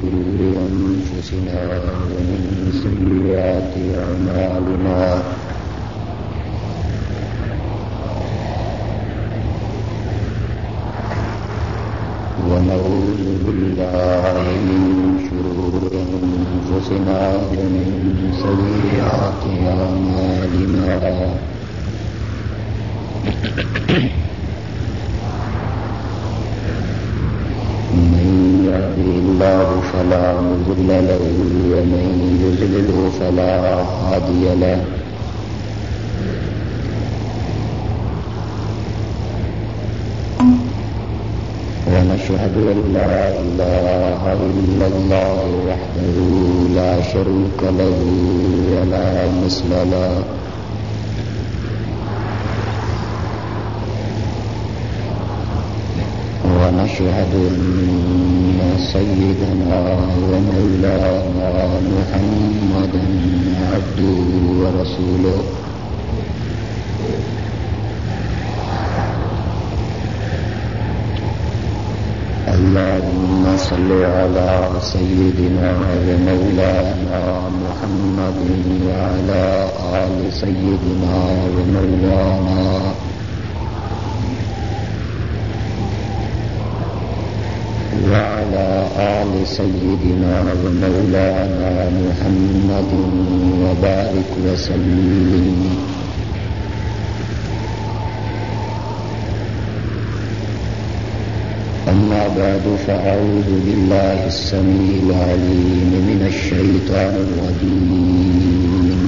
شرور أنفسنا ومن سيئات أعمالنا. ونعوذ بالله من شرور أنفسنا ومن سيئات هادي له ونشهد أن لا إله إلا الله وحده لا شريك له ولا مثل له۔ ونشهد أن سيدنا ومولانا محمدا عبده ورسوله. اللهم صل على سيدنا ومولانا محمد وعلى آل سيدنا ومولانا محمد وعلى آل سيدنا ومولانا محمد وبارك وسلم. أما بعد، فأعوذ بالله السميع العليم من الشيطان الرجيم.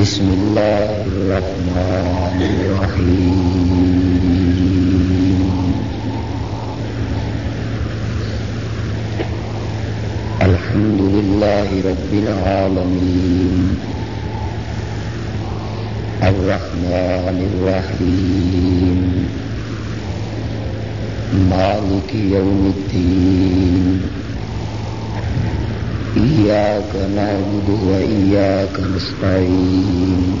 بسم الله الرحمن الرحيم. لله رب العالمين. الرحمن الرحيم. مالك يوم الدين. إياك نعبد وإياك نستعين.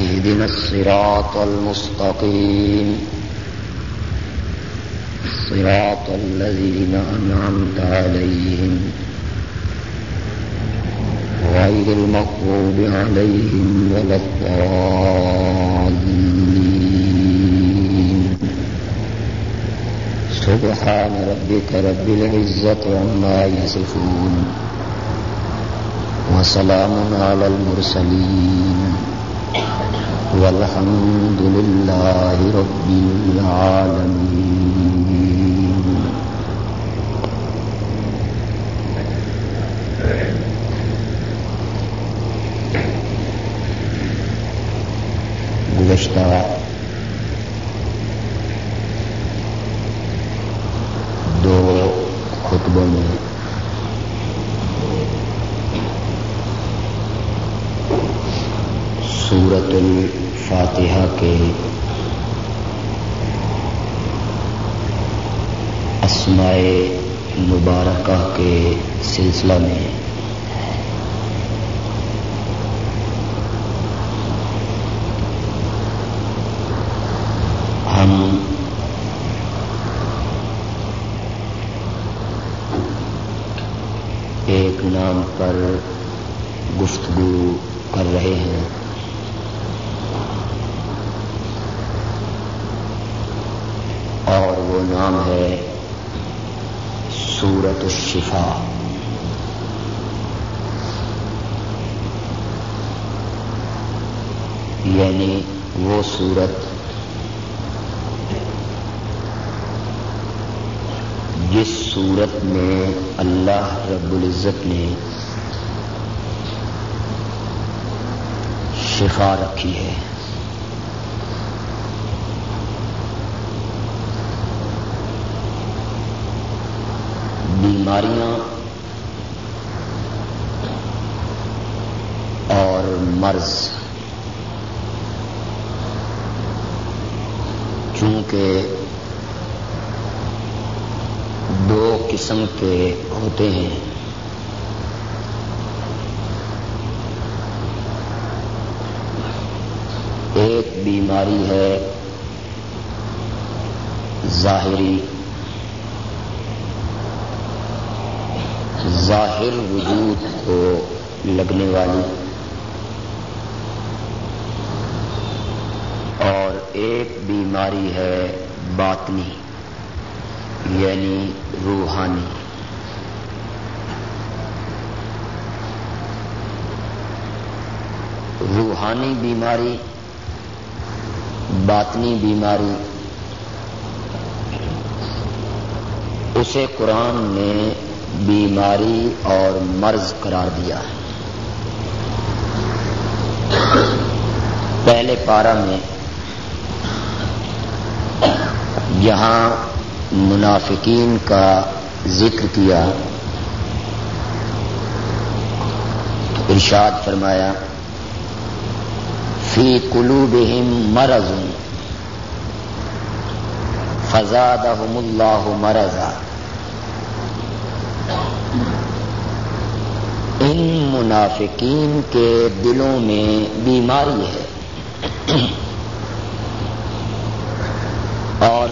اهدنا الصراط المستقيم. صراط الذين أنعمت عليهم غير المغضوب عليهم ولا الضالين. سبحان ربك رب العزة عما يصفون وسلام على المرسلين. والحمد لله رب العالمين. گزشتہ دو خطبوں میں سورت الفاتحہ کے اسمائے مبارکہ کے سلسلہ میں ہم ایک نام پر گفتگو کر رہے ہیں۔ نام ہے سورت الشفا یعنی وہ سورت جس صورت میں اللہ رب العزت نے شفا رکھی ہے۔ بیماریاں اور مرض۔ چونکہ دو قسم کے ہوتے ہیں۔ ایک بیماری ہے ظاہری۔ ظاہر وجود کو لگنے والی اور ایک بیماری ہے باطنی یعنی روحانی۔ روحانی بیماری، باطنی بیماری، اسے قرآن نے بیماری اور مرض قرار دیا ہے۔ پہلے پارا میں جہاں منافقین کا ذکر کیا۔ ارشاد فرمایا، فی قلوبہم مرض، فزادہم اللہ مرضا۔ ان منافقین کے دلوں میں بیماری ہے۔ اور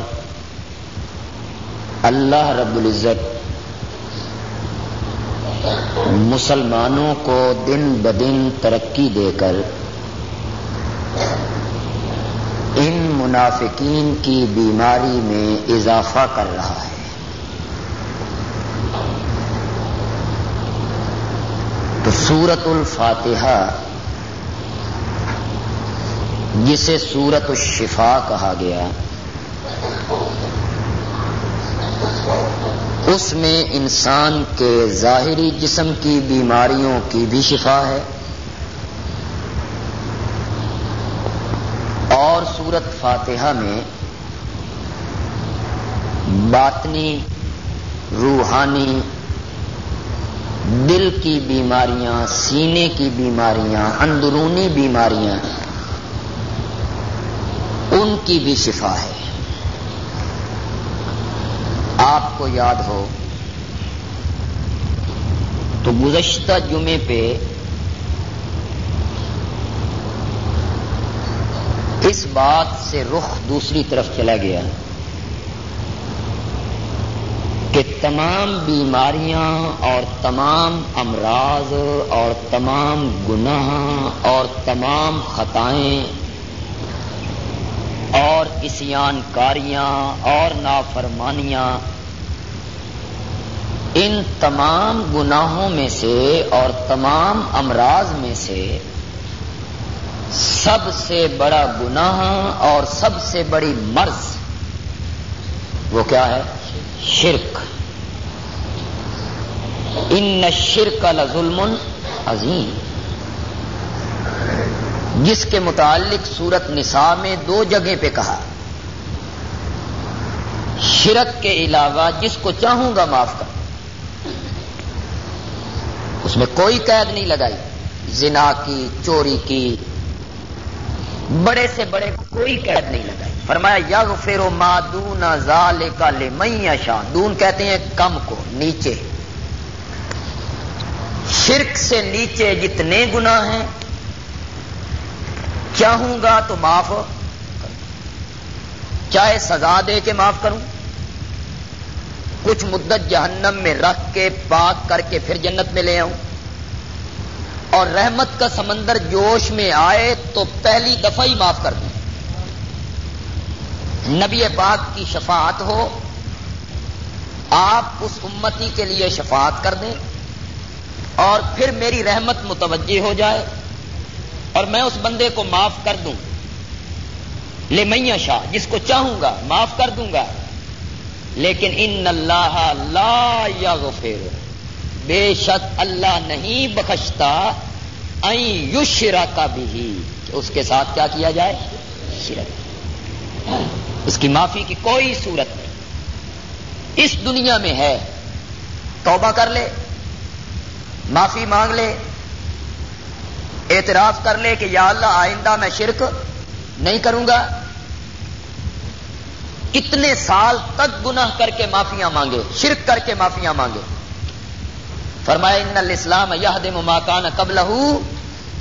اللہ رب العزت مسلمانوں کو دن بدن ترقی دے کر ان منافقین کی بیماری میں اضافہ کر رہا ہے تو سورت الفاتحہ، جسے سورت الشفا کہا گیا، اس میں انسان کے ظاہری جسم کی بیماریوں کی بھی شفا ہے، اور سورت فاتحہ میں باطنی، روحانی دل کی بیماریاں، سینے کی بیماریاں، اندرونی بیماریاں، ان کی بھی شفا ہے۔ آپ کو یاد ہو، تو گزشتہ جمعے پہ اس بات سے رخ دوسری طرف چلا گیا۔ کہ تمام بیماریاں اور تمام امراض اور تمام گناہ اور تمام خطائیں اور اسیان کاریاں اور نافرمانیاں ان تمام گناہوں میں سے اور تمام امراض میں سے سب سے بڑا گناہ اور سب سے بڑی مرض وہ کیا ہے؟ شرک۔ ان شرک ظلم عظیم جس کے متعلق سورت نساء میں دو جگہ پہ کہا، شرک کے علاوہ جس کو چاہوں گا معاف کر۔ اس میں کوئی قید نہیں لگائی۔ زنا کی، چوری کی، بڑے سے بڑے کوئی قید نہیں لگائی۔ فرمایا یگ فیرو مادون زال کا لے دون کہتے ہیں کم کو، نیچے. شرک سے نیچے جتنے گنا ہیں، چاہوں گا تو معاف چاہے سزا دے کے معاف کروں. کچھ مدت جہنم میں رکھ کے پاک کر کے پھر جنت میں لے آؤں. اور رحمت کا سمندر جوش میں آئے تو پہلی دفعہ ہی معاف کر دیں نبی پاک کی شفاعت ہو، آپ اس امتی کے لیے شفاعت کر دیں اور پھر میری رحمت متوجہ ہو جائے اور میں اس بندے کو معاف کر دوں۔ لے میاں شاہ، جس کو چاہوں گا، معاف کر دوں گا۔ لیکن ان اللہ لا یا بے شک اللہ نہیں بخشتا۔ یشرا کا بھی اس کے ساتھ کیا کیا جائے؟ شرک۔ اس کی معافی کی کوئی صورت نہیں۔ اس دنیا میں ہے، توبہ کر لے، معافی مانگ لے، اعتراف کر لے کہ یا اللہ آئندہ میں شرک نہیں کروں گا۔ کتنے سال تک گناہ کر کے معافیاں مانگے، شرک کر کے معافیاں مانگے۔ فرمایا، ان الاسلام یہ ماکان قبل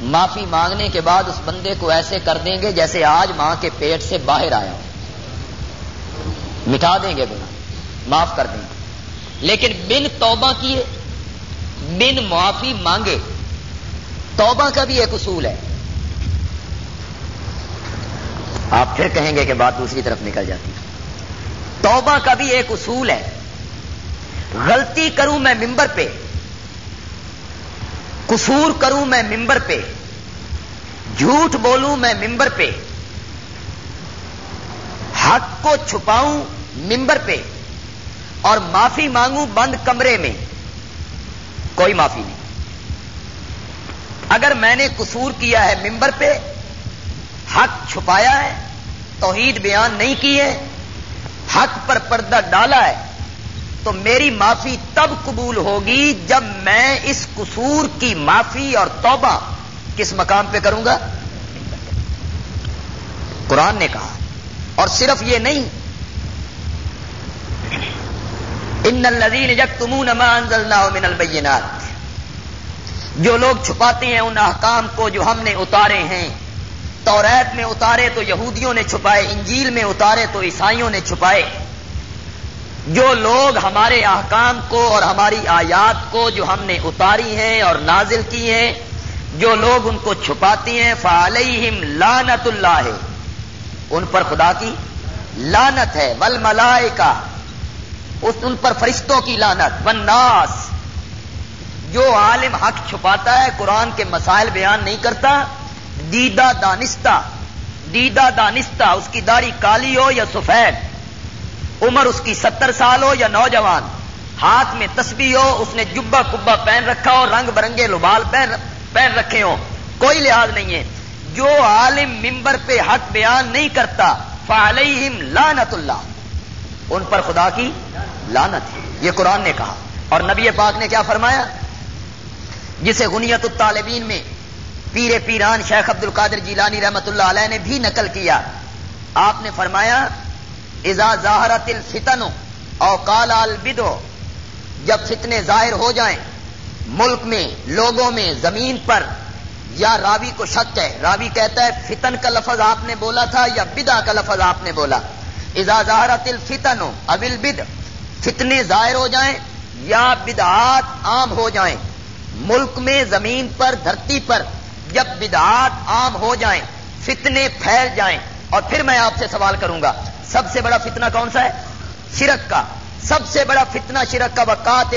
معافی مانگنے کے بعد اس بندے کو ایسے کر دیں گے جیسے آج ماں کے پیٹ سے باہر آیا۔ مٹا دیں گے گناہ، معاف کر دیں گے۔ لیکن بن توبہ کیے، بن معافی مانگے، توبہ کا بھی ایک اصول ہے۔ آپ پھر کہیں گے کہ بات دوسری طرف نکل جاتی۔ توبہ کا بھی ایک اصول ہے۔ غلطی کروں میں ممبر پہ قصور کروں میں ممبر پہ، جھوٹ بولوں میں ممبر پہ، حق کو چھپاؤں ممبر پہ اور معافی مانگوں بند کمرے میں کوئی معافی نہیں۔ اگر میں نے قصور کیا ہے ممبر پہ، حق چھپایا ہے، توحید بیان نہیں کی ہے، حق پر پردہ ڈالا ہے، تو میری معافی تب قبول ہوگی جب میں اس قصور کی معافی اور توبہ کس مقام پہ کروں گا؟ قرآن نے کہا۔ اور صرف یہ نہیں ان الذین یکتمون ما انزلنا من البینات جو لوگ چھپاتے ہیں ان احکام کو جو ہم نے اتارے ہیں توریت میں اتارے تو یہودیوں نے چھپائے، انجیل میں اتارے تو عیسائیوں نے چھپائے۔ جو لوگ ہمارے احکام کو اور ہماری آیات کو جو ہم نے اتاری ہیں اور نازل کی ہیں، جو لوگ ان کو چھپاتی ہیں فعلیہم لانت اللہ ہے ان پر خدا کی لانت ہے ول ملائے کا ان پر فرشتوں کی لانت وناس جو عالم حق چھپاتا ہے، قرآن کے مسائل بیان نہیں کرتا، دیدہ دانستہ دیدہ دانستہ، اس کی داڑھی کالی ہو یا سفید، عمر اس کی ستر سال ہو یا نوجوان، ہاتھ میں تسبیح ہو، اس نے جبا کبا پہن رکھا ہو، رنگ برنگے لبال پہن رکھے ہو کوئی لحاظ نہیں ہے۔ جو عالم ممبر پہ حق بیان نہیں کرتا فعلیہم لانت اللہ۔ ان پر خدا کی لانت ہے۔ یہ قرآن نے کہا۔ اور نبی پاک نے کیا فرمایا؟ جسے غنیت الطالبین میں پیر پیران شیخ عبد القادر جیلانی رحمت اللہ علیہ نے بھی نقل کیا، آپ نے فرمایا ازا ظاہرت الفتن او کال البدو جب فتنے ظاہر ہو جائیں، ملک میں، لوگوں میں، زمین پر، یا راوی کو شک ہے، راوی کہتا ہے، فتن کا لفظ آپ نے بولا تھا یا بدا کا لفظ آپ نے بولا؟ ازا ظاہرت الفتن ابل بد فتنے ظاہر ہو جائیں یا بدعات عام ہو جائیں، ملک میں زمین پر، دھرتی پر جب بدعات عام ہو جائیں، فتنے پھیل جائیں۔ اور پھر میں آپ سے سوال کروں گا، سب سے بڑا فتنہ کون سا ہے؟ شرک کا۔ سب سے بڑا فتنہ شرک کا وقات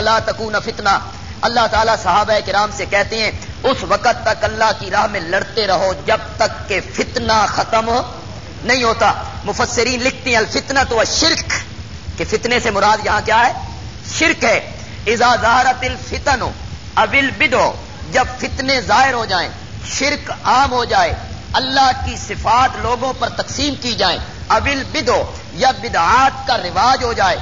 لا تکون فتنہ۔ اللہ تعالیٰ صحابہ کرام سے کہتے ہیں، اس وقت تک اللہ کی راہ میں لڑتے رہو جب تک کہ فتنہ ختم ہو نہیں ہوتا۔ مفسرین لکھتے ہیں، الفتنہ تو شرک۔ کہ فتنے سے مراد یہاں کیا ہے؟ شرک ہے۔ ازا ظاہرت الفتن ابل بدو جب فتنے ظاہر ہو جائیں، شرک عام ہو جائے، اللہ کی صفات لوگوں پر تقسیم کی جائیں ابل بدو یا بدعات کا رواج ہو جائے،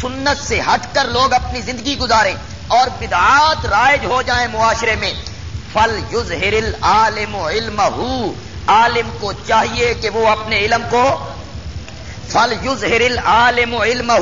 سنت سے ہٹ کر لوگ اپنی زندگی گزاریں اور بدعات رائج ہو جائیں معاشرے میں۔ فل یوز ہرل عالم علم عالم کو چاہیے کہ وہ اپنے علم کو فل یوز ہرل عالم علم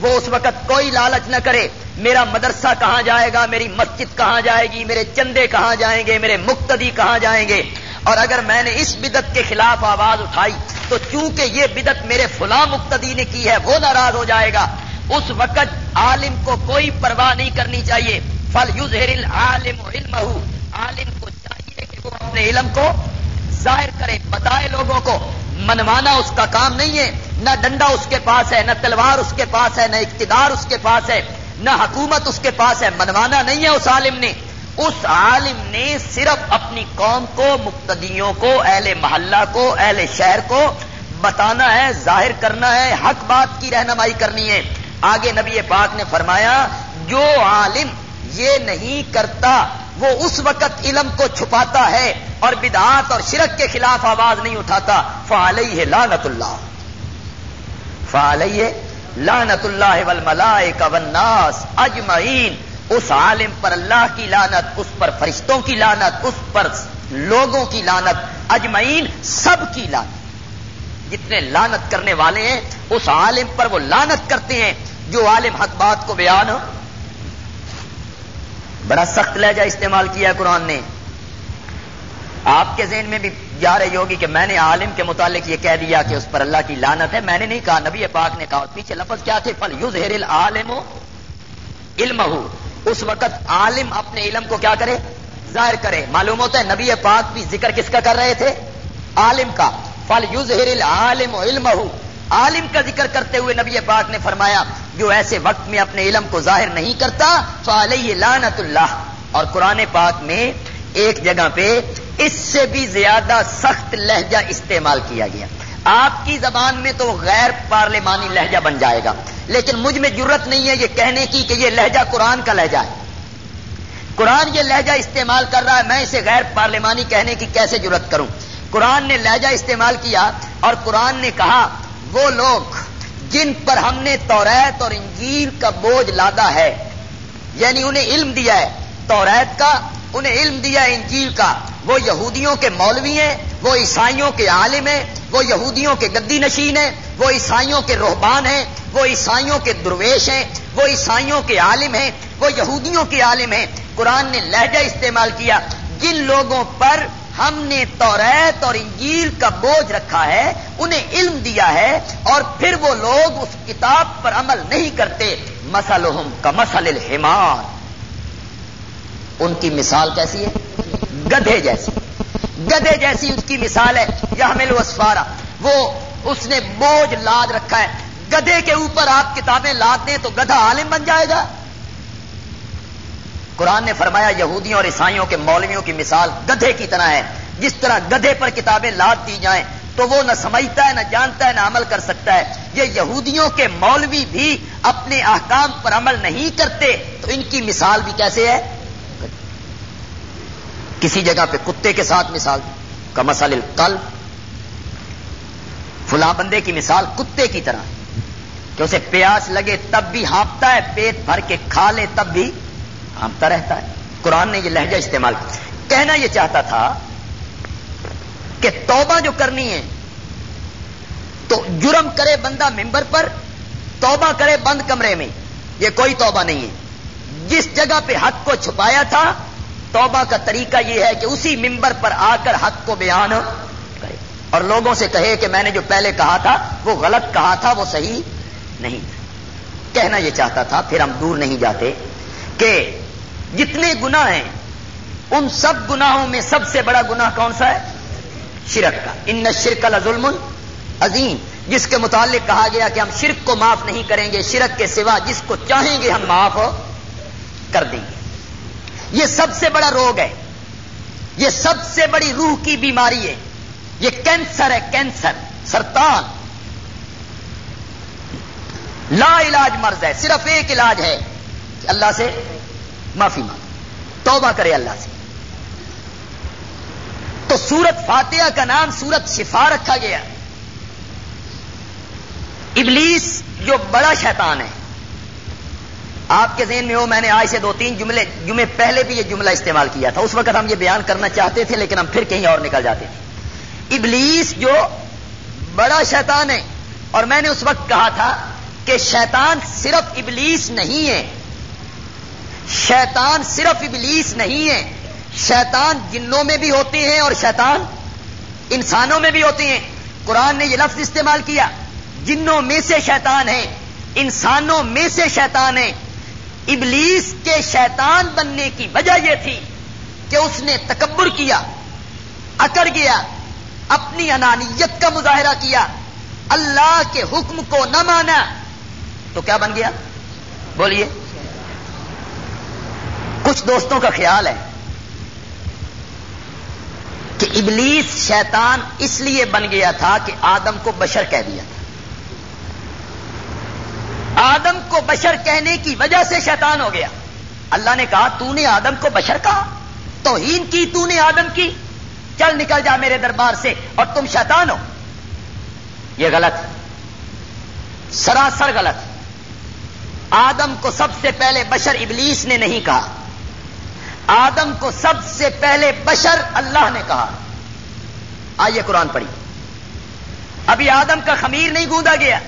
وہ اس وقت کوئی لالچ نہ کرے۔ میرا مدرسہ کہاں جائے گا؟ میری مسجد کہاں جائے گی؟ میرے چندے کہاں جائیں گے؟ میرے مقتدی کہاں جائیں گے؟ اور اگر میں نے اس بدت کے خلاف آواز اٹھائی، تو چونکہ یہ بدت میرے فلاں مقتدی نے کی ہے، وہ ناراض ہو جائے گا۔ اس وقت عالم کو کوئی پرواہ نہیں کرنی چاہیے۔ فل یوز ہر عالم علم عالم کو چاہیے کہ وہ اپنے علم کو ظاہر کرے، بتائے لوگوں کو۔ منوانا اس کا کام نہیں ہے۔ نہ ڈنڈا اس کے پاس ہے، نہ تلوار اس کے پاس ہے، نہ اقتدار اس کے پاس ہے، نہ حکومت اس کے پاس ہے۔ منوانا نہیں ہے اس عالم نے۔ اس عالم نے صرف اپنی قوم کو، مقتدیوں کو، اہل محلہ کو، اہل شہر کو بتانا ہے، ظاہر کرنا ہے، حق بات کی رہنمائی کرنی ہے۔ آگے نبی پاک نے فرمایا، جو عالم یہ نہیں کرتا، وہ اس وقت علم کو چھپاتا ہے اور بدعات اور شرک کے خلاف آواز نہیں اٹھاتا۔ فعلیہ لانت اللہ۔ فعلیہ لانت اللہ والملائکہ والناس اجمعین، اس عالم پر اللہ کی لانت اس پر فرشتوں کی لانت اس پر لوگوں کی لانت اجمعین سب کی لانت جتنے لانت کرنے والے ہیں، اس عالم پر وہ لانت کرتے ہیں، جو عالم حق بات کو بیان ہو۔ بڑا سخت لہجہ استعمال کیا ہے قرآن نے۔ آپ کے ذہن میں بھی جا رہی ہوگی کہ میں نے عالم کے متعلق یہ کہہ دیا کہ اس پر اللہ کی لانت ہے۔ میں نے نہیں کہا، نبی پاک نے کہا۔ اور پیچھے لفظ کیا تھے؟ فل یوز ہیر عالم علم اس وقت عالم اپنے علم کو کیا کرے؟ ظاہر کرے۔ معلوم ہوتا ہے نبی پاک بھی ذکر کس کا کر رہے تھے؟ عالم کا۔ فل یوز ہیر عالم علم عالم کا ذکر کرتے ہوئے نبی پاک نے فرمایا، جو ایسے وقت میں اپنے علم کو ظاہر نہیں کرتا تو علیہ لانت اللہ۔ اور قرآن پاک میں ایک جگہ پہ اس سے بھی زیادہ سخت لہجہ استعمال کیا گیا۔ آپ کی زبان میں تو غیر پارلیمانی لہجہ بن جائے گا، لیکن مجھ میں ضرورت نہیں ہے یہ کہنے کی کہ یہ لہجہ قرآن کا لہجہ ہے۔ قرآن یہ لہجہ استعمال کر رہا ہے، میں اسے غیر پارلیمانی کہنے کی کیسے ضرورت کروں؟ قرآن نے لہجہ استعمال کیا اور قرآن نے کہا، وہ لوگ جن پر ہم نے توریت اور انجیل کا بوجھ لادا ہے یعنی انہیں علم دیا ہے، توریت کا، انہیں علم دیا ہے، انجیل کا وہ یہودیوں کے مولوی ہیں، وہ عیسائیوں کے عالم ہیں، وہ یہودیوں کے گدی نشین ہیں، وہ عیسائیوں کے روحبان ہیں، وہ عیسائیوں کے درویش ہیں، وہ عیسائیوں کے عالم ہیں، وہ یہودیوں کے عالم ہیں۔ قرآن نے لہجہ استعمال کیا، جن لوگوں پر ہم نے توریت اور انجیل کا بوجھ رکھا ہے، انہیں علم دیا ہے اور پھر وہ لوگ اس کتاب پر عمل نہیں کرتے۔ مسلحم کا مسل الحمار۔ ان کی مثال کیسی ہے؟ گدھے جیسی۔ گدھے جیسی اس کی مثال ہے یا ہمیں اسفارا وہ اس نے بوجھ لاد رکھا ہے۔ گدھے کے اوپر آپ کتابیں لاد دیں تو گدھا عالم بن جائے گا۔ قرآن نے فرمایا، یہودیوں اور عیسائیوں کے مولویوں کی مثال گدھے کی طرح ہے۔ جس طرح گدھے پر کتابیں لاد دی جائیں، تو وہ نہ سمجھتا ہے، نہ جانتا ہے، نہ عمل کر سکتا ہے۔ یہ یہودیوں کے مولوی بھی اپنے احکام پر عمل نہیں کرتے۔ تو ان کی مثال بھی کیسے ہے؟ کسی جگہ پہ کتے کے ساتھ مثال کا مسل کل فلاں بندے کی مثال کتے کی طرح۔ کہ اسے پیاس لگے تب بھی ہانپتا ہے، پیٹ بھر کے کھا لے تب بھی ہانپتا رہتا ہے۔ قرآن نے یہ لہجہ استعمال کیا۔ کہنا یہ چاہتا تھا کہ توبہ جو کرنی ہے، تو جرم کرے بندہ ممبر پر، توبہ کرے بند کمرے میں۔ یہ کوئی توبہ نہیں ہے۔ جس جگہ پہ حق کو چھپایا تھا توبہ کا طریقہ یہ ہے کہ اسی ممبر پر آ کر حق کو بیان کرے۔ اور لوگوں سے کہے کہ میں نے جو پہلے کہا تھا، وہ غلط کہا تھا، وہ صحیح نہیں تھا۔ کہنا یہ چاہتا تھا، پھر ہم دور نہیں جاتے، کہ جتنے گنا ہیں، ان سب گناہوں میں سب سے بڑا گنا کون سا ہے؟ شرک کا۔ ان شرک ظلم عظیم۔ جس کے متعلق کہا گیا کہ ہم شرک کو معاف نہیں کریں گے، شرک کے سوا جس کو چاہیں گے ہم معاف کر دیں گے۔ یہ سب سے بڑا روگ ہے۔ یہ سب سے بڑی روح کی بیماری ہے۔ یہ کینسر ہے، کینسر، سرطان۔ لا علاج مرض ہے، صرف ایک علاج ہے۔ کہ اللہ سے معافی مانگ۔ توبہ کرے اللہ سے۔ تو سورت فاتحہ کا نام سورت شفا رکھا گیا۔ ابلیس جو بڑا شیطان ہے۔ آپ کے ذہن میں ہو، میں نے آج سے دو تین جملے، جمعے پہلے بھی یہ جملہ استعمال کیا تھا۔ اس وقت ہم یہ بیان کرنا چاہتے تھے، لیکن ہم پھر کہیں اور نکل جاتے تھے۔ ابلیس جو بڑا شیطان ہے، اور میں نے اس وقت کہا تھا کہ شیطان صرف ابلیس نہیں ہے۔ شیطان صرف ابلیس نہیں ہے۔ شیطان جنوں میں بھی ہوتے ہیں اور شیطان انسانوں میں بھی ہوتے ہیں۔ قرآن نے یہ لفظ استعمال کیا، جنوں میں سے شیطان ہے، انسانوں میں سے شیطان ہے۔ ابلیس کے شیطان بننے کی وجہ یہ تھی کہ اس نے تکبر کیا، اکڑ گیا، اپنی انانیت کا مظاہرہ کیا، اللہ کے حکم کو نہ مانا۔ تو کیا بن گیا؟ بولیے۔ کچھ دوستوں کا خیال ہے کہ ابلیس شیطان اس لیے بن گیا تھا کہ آدم کو بشر کہہ دیا تھا۔ آدم کو بشر کہنے کی وجہ سے شیطان ہو گیا۔ اللہ نے کہا، تو نے آدم کو بشر کہا؟ توہین کی تو نے آدم کی؟ چل نکل جا میرے دربار سے اور تم شیطان ہو۔ یہ غلط۔ سراسر غلط۔ آدم کو سب سے پہلے بشر ابلیس نے نہیں کہا۔ آدم کو سب سے پہلے بشر اللہ نے کہا۔ آئیے قرآن پڑھی۔ ابھی آدم کا خمیر نہیں گوندا گیا۔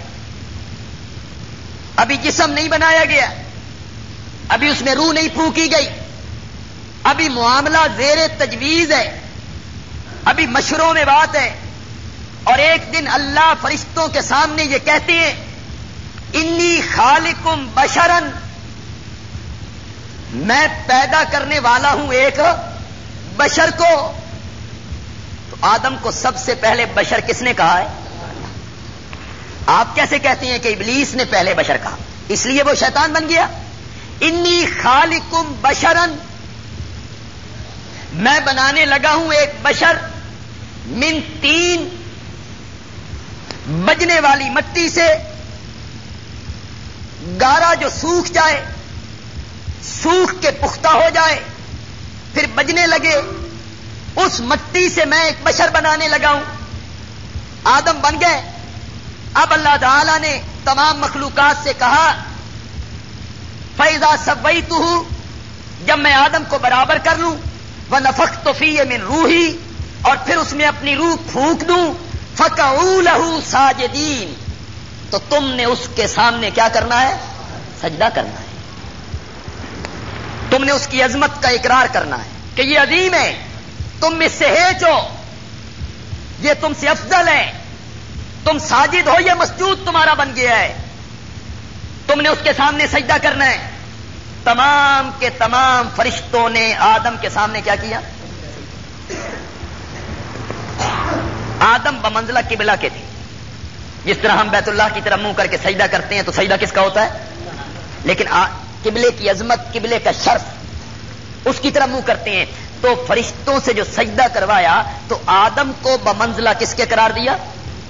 ابھی جسم نہیں بنایا گیا ابھی اس میں روح نہیں پھونکی گئی ابھی معاملہ زیر تجویز ہے ابھی مشوروں میں بات ہے اور ایک دن اللہ فرشتوں کے سامنے یہ کہتے ہیں انی خالقم بشرن. میں پیدا کرنے والا ہوں ایک بشر کو۔ تو آدم کو سب سے پہلے بشر کس نے کہا ہے؟ آپ کیسے کہتے ہیں کہ ابلیس نے پہلے بشر کہا؟ اس لیے وہ شیطان بن گیا۔ انی خالقم بشرن۔ میں بنانے لگا ہوں ایک بشر من تین بجنے والی مٹی سے۔ گارا جو سوکھ جائے، سوکھ کے پختہ ہو جائے، پھر بجنے لگے۔ اس مٹی سے میں ایک بشر بنانے لگا ہوں۔ آدم بن گئے۔ اب اللہ تعالی نے تمام مخلوقات سے کہا فیضا سب وہی تو جب میں آدم کو برابر کر لوں وہ نفق تو فی من روحی اور پھر اس میں اپنی روح پھونک دوں فکا لہو ساجدین تو تم نے اس کے سامنے کیا کرنا ہے؟ سجدہ کرنا ہے۔ تم نے اس کی عظمت کا اقرار کرنا ہے کہ یہ عظیم ہے۔ تم اس سے ہیچو یہ تم سے افضل ہے۔ تم ساجد ہو، یہ مسجود تمہارا بن گیا ہے۔ تم نے اس کے سامنے سجدہ کرنا ہے۔ تمام کے تمام فرشتوں نے آدم کے سامنے کیا کیا؟ آدم بمنزلہ قبلہ کے تھے۔ جس طرح ہم بیت اللہ کی طرح منہ کر کے سجدہ کرتے ہیں تو سجدہ کس کا ہوتا ہے؟ لیکن قبلے کی عظمت، قبلے کا شرف اس کی طرح منہ کرتے ہیں۔ تو فرشتوں سے جو سجدہ کروایا تو آدم کو بمنزلہ کس کے قرار دیا؟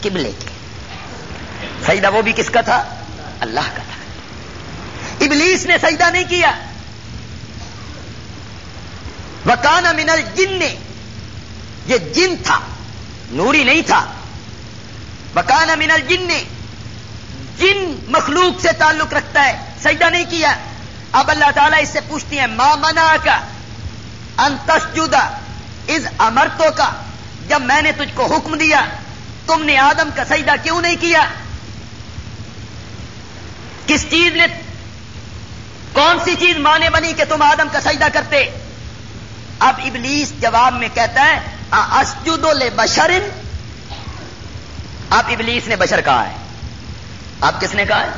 قبلے کے۔ سجدہ وہ بھی کس کا تھا؟ اللہ کا تھا۔ ابلیس نے سجدہ نہیں کیا۔ وکان منل جن نے یہ جن تھا۔ نوری نہیں تھا۔ وکان منل جن نے جن مخلوق سے تعلق رکھتا ہے۔ سجدہ نہیں کیا۔ اب اللہ تعالیٰ اس سے پوچھتی ہیں ماں منا کا انتشجدہ از امرتوں کا جب میں نے تجھ کو حکم دیا، تم نے آدم کا سجدہ کیوں نہیں کیا؟ کس چیز نے کون سی چیز مانے بنی کہ تم آدم کا سجدہ کرتے؟ اب ابلیس جواب میں کہتا ہے اسجد لے بشرن اب ابلیس نے بشر کہا ہے۔ اب کس نے کہا ہے؟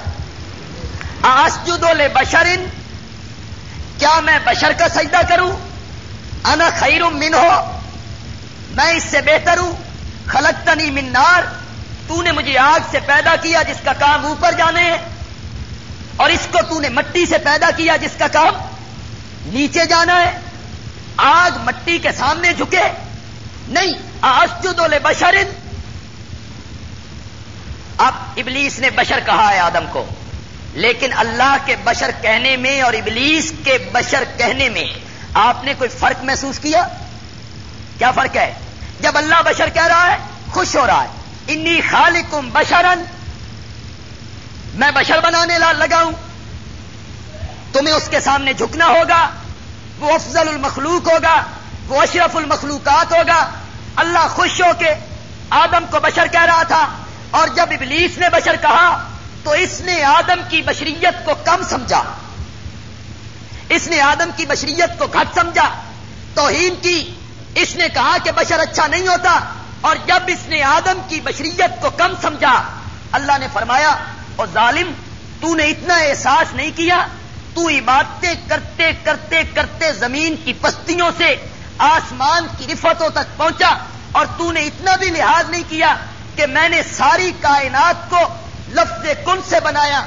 اسجد لے بشرن کیا میں بشر کا سجدہ کروں؟ انا خیر من ہو میں اس سے بہتر ہوں۔ خلق تنی منار تو نے مجھے آگ سے پیدا کیا جس کا کام اوپر جانے ہے اور اس کو تو نے مٹی سے پیدا کیا جس کا کام نیچے جانا ہے۔ آگ مٹی کے سامنے جھکے۔ نہیں آسجد بشرن۔ اب ابلیس نے بشر کہا ہے آدم کو۔ لیکن اللہ کے بشر کہنے میں اور ابلیس کے بشر کہنے میں آپ نے کوئی فرق محسوس کیا؟ کیا فرق ہے؟ جب اللہ بشر کہہ رہا ہے، خوش ہو رہا ہے۔ انی خالقم بشرن۔ میں بشر بنانے لگا ہوں تمہیں اس کے سامنے جھکنا ہوگا، وہ افضل المخلوق ہوگا، وہ اشرف المخلوقات ہوگا۔ اللہ خوش ہو کے آدم کو بشر کہہ رہا تھا، اور جب ابلیس نے بشر کہا، تو اس نے آدم کی بشریت کو کم سمجھا۔ اس نے آدم کی بشریت کو گھٹ سمجھا۔ توہین کی۔ اس نے کہا کہ بشر اچھا نہیں ہوتا، اور جب اس نے آدم کی بشریت کو کم سمجھا، اللہ نے فرمایا اور ظالم، تو نے اتنا احساس نہیں کیا، تو عبادتیں کرتے کرتے کرتے زمین کی پستیوں سے آسمان کی رفتوں تک پہنچا اور تو نے اتنا بھی لحاظ نہیں کیا کہ میں نے ساری کائنات کو لفظ کن سے بنایا،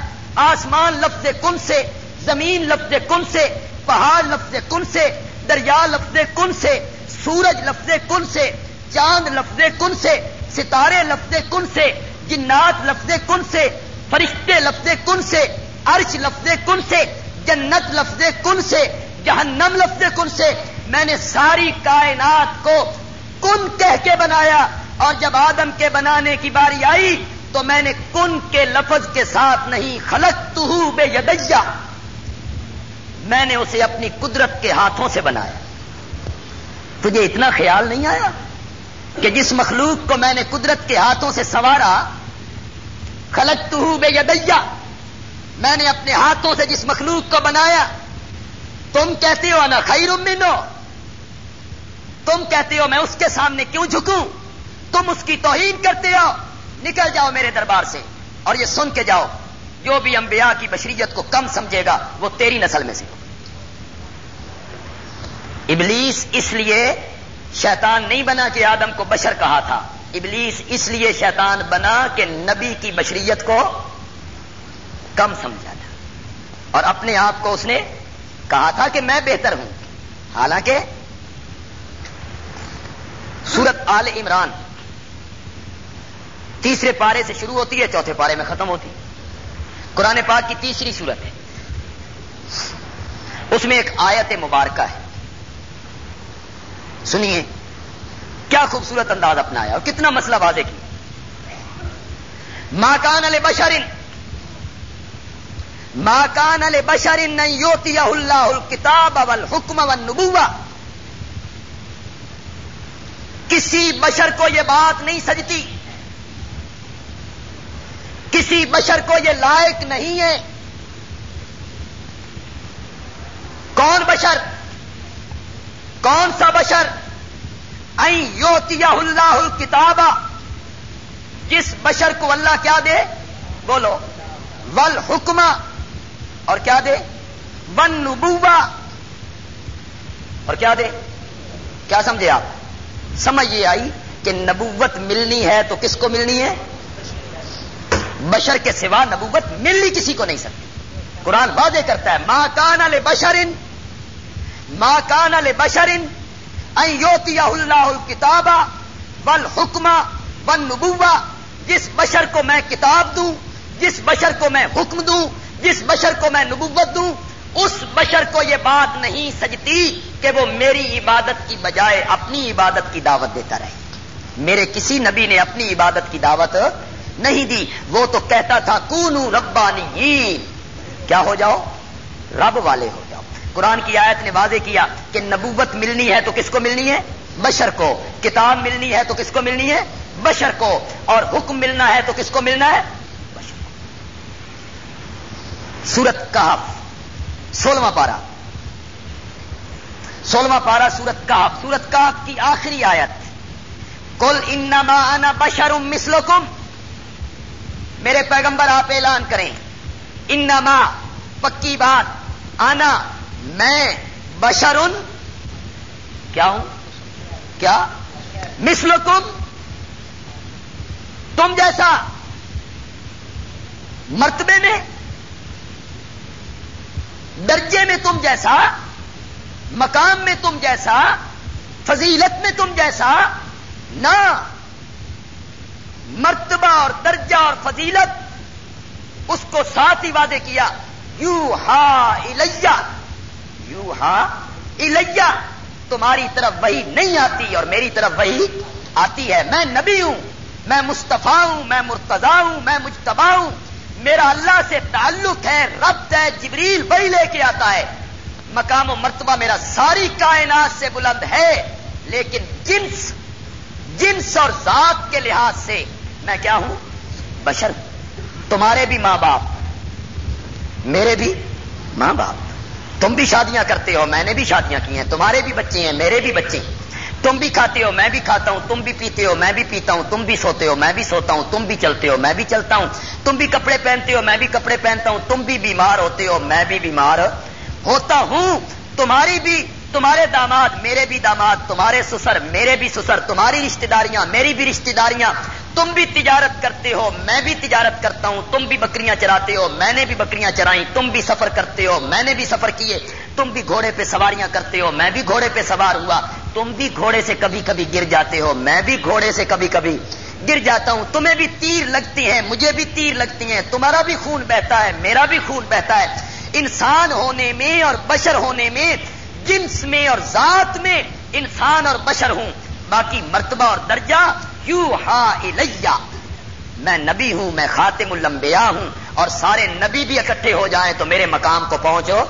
آسمان لفظ کن سے، زمین لفظ کن سے، پہاڑ لفظ کن سے، دریا لفظ کن سے، سورج لفظ کن سے، چاند لفظ کن سے، ستارے لفظ کن سے، جنات لفظ کن سے فرشتے لفظ کن سے؟ عرش لفظ کن سے؟ جنت لفظ کن سے؟ جہنم لفظ کن سے؟ میں نے ساری کائنات کو کن کہہ کے بنایا اور جب آدم کے بنانے کی باری آئی تو میں نے کن کے لفظ کے ساتھ نہیں خلق تو بے یدیا میں نے اسے اپنی قدرت کے ہاتھوں سے بنایا۔ تجھے اتنا خیال نہیں آیا کہ جس مخلوق کو میں نے قدرت کے ہاتھوں سے سوارا خلق تو بے یدیا میں نے اپنے ہاتھوں سے جس مخلوق کو بنایا، تم کہتے ہو نا خیر منو۔ تم کہتے ہو میں اس کے سامنے کیوں جھکوں؟ تم اس کی توہین کرتے ہو۔ نکل جاؤ میرے دربار سے اور یہ سن کے جاؤ۔ جو بھی انبیاء کی بشریت کو کم سمجھے گا، وہ تیری نسل میں سے۔ ابلیس اس لیے شیطان نہیں بنا کہ آدم کو بشر کہا تھا۔ ابلیس اس لیے شیطان بنا کہ نبی کی بشریت کو کم سمجھا تھا۔ اور اپنے آپ کو اس نے کہا تھا کہ میں بہتر ہوں۔ حالانکہ سورت آل عمران تیسرے پارے سے شروع ہوتی ہے، چوتھے پارے میں ختم ہوتی ہے۔ قرآن پاک کی تیسری صورت ہے۔ اس میں ایک آیت مبارکہ ہے۔ سنیے۔ کیا خوبصورت انداز اپنایا اور کتنا مسئلہ واضح کی ماکان علیہ بشرن ماکان علیہ بشرن یوتی اللہ کتاب اول حکم اول نبوا کسی بشر کو یہ بات نہیں سجتی۔ کسی بشر کو یہ لائق نہیں ہے۔ کون بشر؟ کون سا بشر؟ یوتیا اللہ کتاب جس بشر کو اللہ کیا دے؟ بولو ول حکما اور کیا دے؟ ون نبوا اور کیا دے؟ کیا سمجھے آپ؟ سمجھ یہ آئی کہ نبوت ملنی ہے تو کس کو ملنی ہے؟ بشر کے سوا نبوت ملنی کسی کو نہیں سکتی۔ قرآن واضح کرتا ہے ماں کان عل بشرن ماں کان عل بشرن یوتی اللہ کتابہ ول حکمہ ون نبوا جس بشر کو میں کتاب دوں، جس بشر کو میں حکم دوں، جس بشر کو میں نبوت دوں، اس بشر کو یہ بات نہیں سجتی کہ وہ میری عبادت کی بجائے اپنی عبادت کی دعوت دیتا رہے۔ میرے کسی نبی نے اپنی عبادت کی دعوت نہیں دی۔ وہ تو کہتا تھا، کونو ربانی کیا ہو جاؤ؟ رب والے ہو۔ قرآن کی آیت نے واضح کیا کہ نبوت ملنی ہے تو کس کو ملنی ہے؟ بشر کو۔ کتاب ملنی ہے تو کس کو ملنی ہے؟ بشر کو۔ اور حکم ملنا ہے تو کس کو ملنا ہے؟ بشر کو۔ سورت کہف، سولہواں پارا سولہواں پارا سورت کہف۔ سورت کہف کی آخری آیت۔ کل انما انا بشر مسلکم میرے پیغمبر آپ اعلان کریں۔ انما، پکی بات آنا میں بشرن، کیا ہوں؟ کیا؟ مسلکم تم جیسا مرتبے میں، درجے میں تم جیسا، مقام میں تم جیسا، فضیلت میں تم جیسا، نہ مرتبہ اور درجہ اور فضیلت، اس کو ساتھ ہی وعدے کیا یو ہا الیا یو ہا الیا تمہاری طرف وہی نہیں آتی اور میری طرف وہی آتی ہے۔ میں نبی ہوں، میں مستفا ہوں، میں مرتضا ہوں، میں مجتبا ہوں۔ میرا اللہ سے تعلق ہے ربط ہے، جبریل بڑی لے کے آتا ہے۔ مقام و مرتبہ میرا ساری کائنات سے بلند ہے، لیکن جنس جنس اور ذات کے لحاظ سے میں کیا ہوں؟ بشر۔ تمہارے بھی ماں باپ، میرے بھی ماں باپ۔ تم بھی شادیاں کرتے ہو، میں نے بھی شادیاں کی ہیں، تمہارے بھی بچے ہیں، میرے بھی بچے تم بھی کھاتے ہو، میں بھی کھاتا ہوں، تم بھی پیتے ہو، میں بھی پیتا ہوں، تم بھی سوتے ہو، میں بھی سوتا ہوں، تم بھی چلتے ہو، میں بھی چلتا ہوں۔ تم بھی کپڑے پہنتے ہو، میں بھی کپڑے پہنتا ہوں، تم بھی بیمار ہوتے ہو، میں بھی بیمار ہوتا ہوں۔ تمہاری بھی تمہارے داماد میرے بھی داماد، تمہارے سسر میرے بھی سسر، تمہاری رشتے داریاں میری بھی رشتے داریاں تم بھی تجارت کرتے ہو، میں بھی تجارت کرتا ہوں، تم بھی بکریاں چراتے ہو، میں نے بھی بکریاں چرائی تم بھی سفر کرتے ہو، میں نے بھی سفر کیے۔ تم بھی گھوڑے پہ سواریاں کرتے ہو، میں بھی گھوڑے پہ سوار ہوا۔ تم بھی گھوڑے سے کبھی کبھی گر جاتے ہو، میں بھی گھوڑے سے کبھی کبھی گر جاتا ہوں۔ تمہیں بھی تیر لگتی ہیں، مجھے بھی تیر لگتی ہیں۔ تمہارا بھی خون بہتا ہے، میرا بھی خون بہتا ہے۔ انسان ہونے میں اور بشر ہونے میں جنس میں اور ذات میں انسان اور بشر ہوں۔ باقی مرتبہ اور درجہ یو ہا الیا میں نبی ہوں، میں خاتم الانبیاء ہوں اور سارے نبی بھی اکٹھے ہو جائیں تو میرے مقام کو پہنچو۔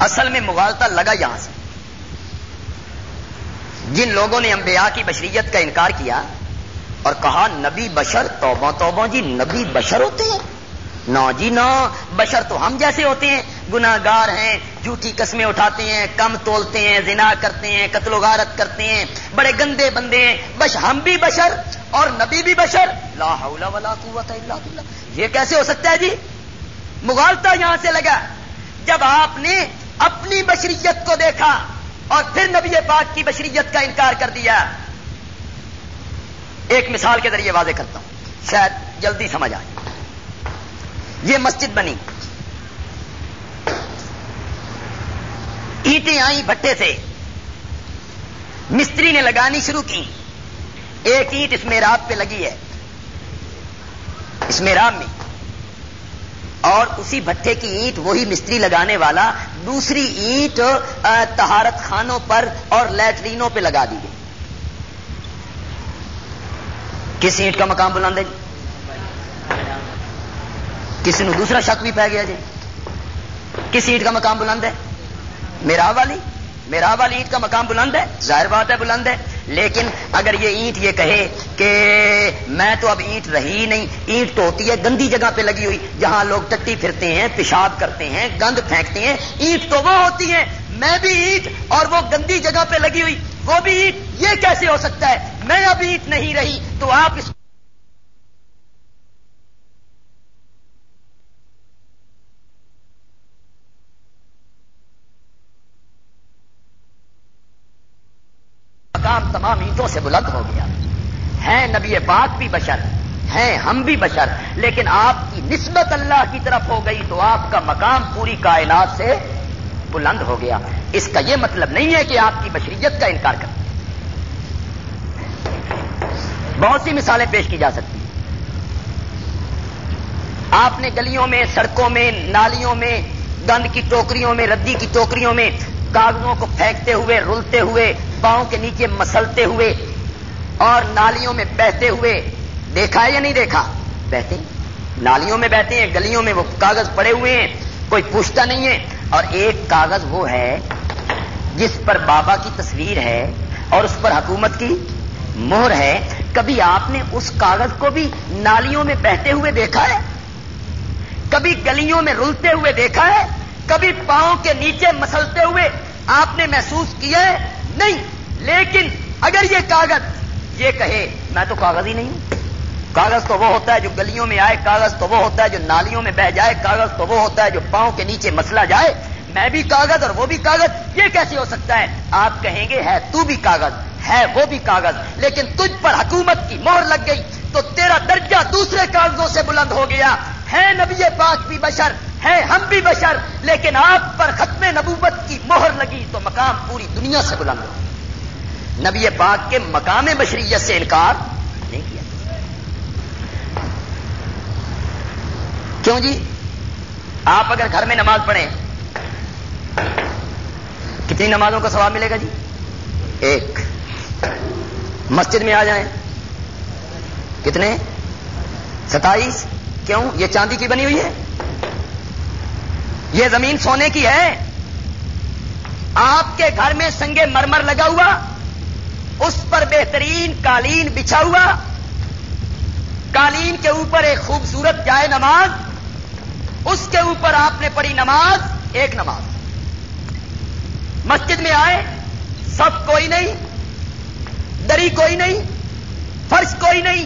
اصل میں مغالتا لگا یہاں سے۔ جن لوگوں نے انبیاء کی بشریت کا انکار کیا اور کہا نبی بشر توبہ توبہ جی نبی بشر ہوتے ہیں۔ نو جی نو، بشر تو ہم جیسے ہوتے ہیں گناگار ہیں، جھوٹی قسمیں اٹھاتے ہیں، کم تولتے ہیں، زنا کرتے ہیں، قتل و غارت کرتے ہیں، بڑے گندے بندے ہیں، بش ہم بھی بشر اور نبی بھی بشر، لا حول ولا قوت الا باللہ۔ یہ کیسے ہو سکتا ہے جی؟ مغالتا یہاں سے لگا۔ جب آپ نے اپنی بشریت کو دیکھا اور پھر نبی پاک کی بشریت کا انکار کر دیا۔ ایک مثال کے ذریعے واضح کرتا ہوں۔ شاید جلدی سمجھ آئے۔ یہ مسجد بنی۔ اینٹیں آئی بھٹے سے۔ مستری نے لگانی شروع کی۔ ایک اینٹ اس میراب پہ لگی ہے۔ اس میراب میں۔ اور اسی بھٹے کی اینٹ وہی مستری لگانے والا دوسری اینٹ تہارت خانوں پر اور لیٹرینوں پہ لگا دی گئی۔ کس اینٹ کا مقام بلند ہے؟ کسی نے دوسرا شک بھی پی گیا جی۔ کس اینٹ کا مقام بلند ہے۔ میرا والی میرا والی اینٹ کا مقام بلند ہے، ظاہر بات ہے بلند ہے۔ لیکن اگر یہ اینٹ یہ کہے کہ میں تو اب اینٹ رہی نہیں اینٹ تو ہوتی ہے، گندی جگہ پہ لگی ہوئی، جہاں لوگ ٹٹی پھرتے ہیں، پیشاب کرتے ہیں، گند پھینکتے ہیں اینٹ تو وہ ہوتی ہے، میں بھی اینٹ اور وہ گندی جگہ پہ لگی ہوئی، وہ بھی اینٹ یہ کیسے ہو سکتا ہے؟ میں اب اینٹ نہیں رہی، تو آپ اس مقام تمام اینٹوں سے بلند ہو گیا۔ ہے نبی پاک بھی بشر، ہیں ہم بھی بشر، لیکن آپ کی نسبت اللہ کی طرف ہو گئی تو آپ کا مقام پوری کائنات سے بلند ہو گیا۔ اس کا یہ مطلب نہیں ہے کہ آپ کی بشریت کا انکار کر بہت سی مثالیں پیش کی جا سکتی ہیں۔ آپ نے گلیوں میں، سڑکوں میں، نالیوں میں، گند کی ٹوکریوں میں، ردی کی ٹوکریوں میں کاغذوں کو پھینکتے ہوئے، رلتے ہوئے پاؤں کے نیچے مسلتے ہوئے اور نالیوں میں بہتے ہوئے دیکھا ہے یا نہیں دیکھا؟ بہتے نالیوں میں بہتے ہیں، گلیوں میں وہ کاغذ پڑے ہوئے ہیں، کوئی پوچھتا نہیں ہے۔ اور ایک کاغذ وہ ہے جس پر بابا کی تصویر ہے اور اس پر حکومت کی مہر ہے۔ کبھی آپ نے اس کاغذ کو بھی نالیوں میں بہتے ہوئے دیکھا ہے؟ کبھی گلیوں میں رلتے ہوئے دیکھا ہے؟ کبھی پاؤں کے نیچے مسلتے ہوئے آپ نے محسوس کیا ہے؟ نہیں، لیکن اگر یہ کاغذ، یہ کہے، میں تو کاغذ ہی نہیں ہوں۔ کاغذ تو وہ ہوتا ہے جو گلیوں میں آئے، کاغذ تو وہ ہوتا ہے جو نالیوں میں بہ جائے، کاغذ تو وہ ہوتا ہے جو پاؤں کے نیچے مسلا جائے۔ میں بھی کاغذ اور وہ بھی کاغذ، یہ کیسے ہو سکتا ہے؟ آپ کہیں گے، ہے تو بھی کاغذ، ہے وہ بھی کاغذ، لیکن تجھ پر حکومت کی مہر لگ گئی تو تیرا درجہ دوسرے کاغذوں سے بلند ہو گیا۔ ہے نبی پاک بھی بشر ہے ہم بھی بشر، لیکن آپ پر ختم نبوت کی مہر لگی تو مقام پوری دنیا سے بلند ہو۔ نبی پاک کے مقام بشریت سے انکار نہیں کیا۔ کیوں جی؟ آپ اگر گھر میں نماز پڑھیں، کتنی نمازوں کا ثواب ملے گا جی؟ ایک۔ مسجد میں آ جائیں۔ کتنے؟ ستائیس۔ کیوں؟ یہ چاندی کی بنی ہوئی ہے۔ یہ زمین سونے کی ہے آپ کے گھر میں سنگے مرمر لگا ہوا، اس پر بہترین قالین بچھا ہوا، قالین کے اوپر ایک خوبصورت جائے نماز، اس کے اوپر آپ نے پڑھی نماز، ایک نماز۔ مسجد میں آئے، سب کوئی نہیں، دری کوئی نہیں، فرش کوئی نہیں،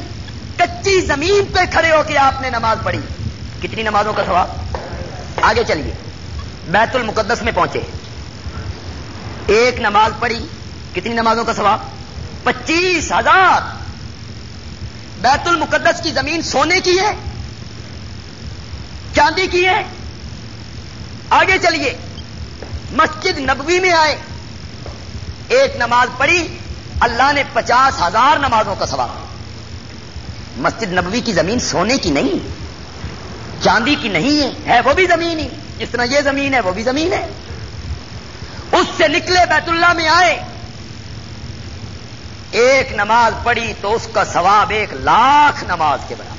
کچی زمین پہ کھڑے ہو کے آپ نے نماز پڑھی۔ کتنی نمازوں کا سواب آگے چلیے۔ بیت المقدس میں پہنچے۔ ایک نماز پڑھی۔ کتنی نمازوں کا سواب پچیس ہزار۔ بیت المقدس کی زمین سونے کی ہے۔ چاندی کی ہے۔ آگے چلیے۔ مسجد نبوی میں آئے۔ ایک نماز پڑھی۔ اللہ نے پچاس ہزار نمازوں کا سواب مسجد نبوی کی زمین سونے کی نہیں۔ چاندی کی نہیں ہے ہے وہ بھی زمین ہی۔ جس طرح یہ زمین ہے وہ بھی زمین ہے۔ اس سے نکلے بیت اللہ میں آئے۔ ایک نماز پڑھی تو اس کا ثواب ایک لاکھ نماز کے برابر۔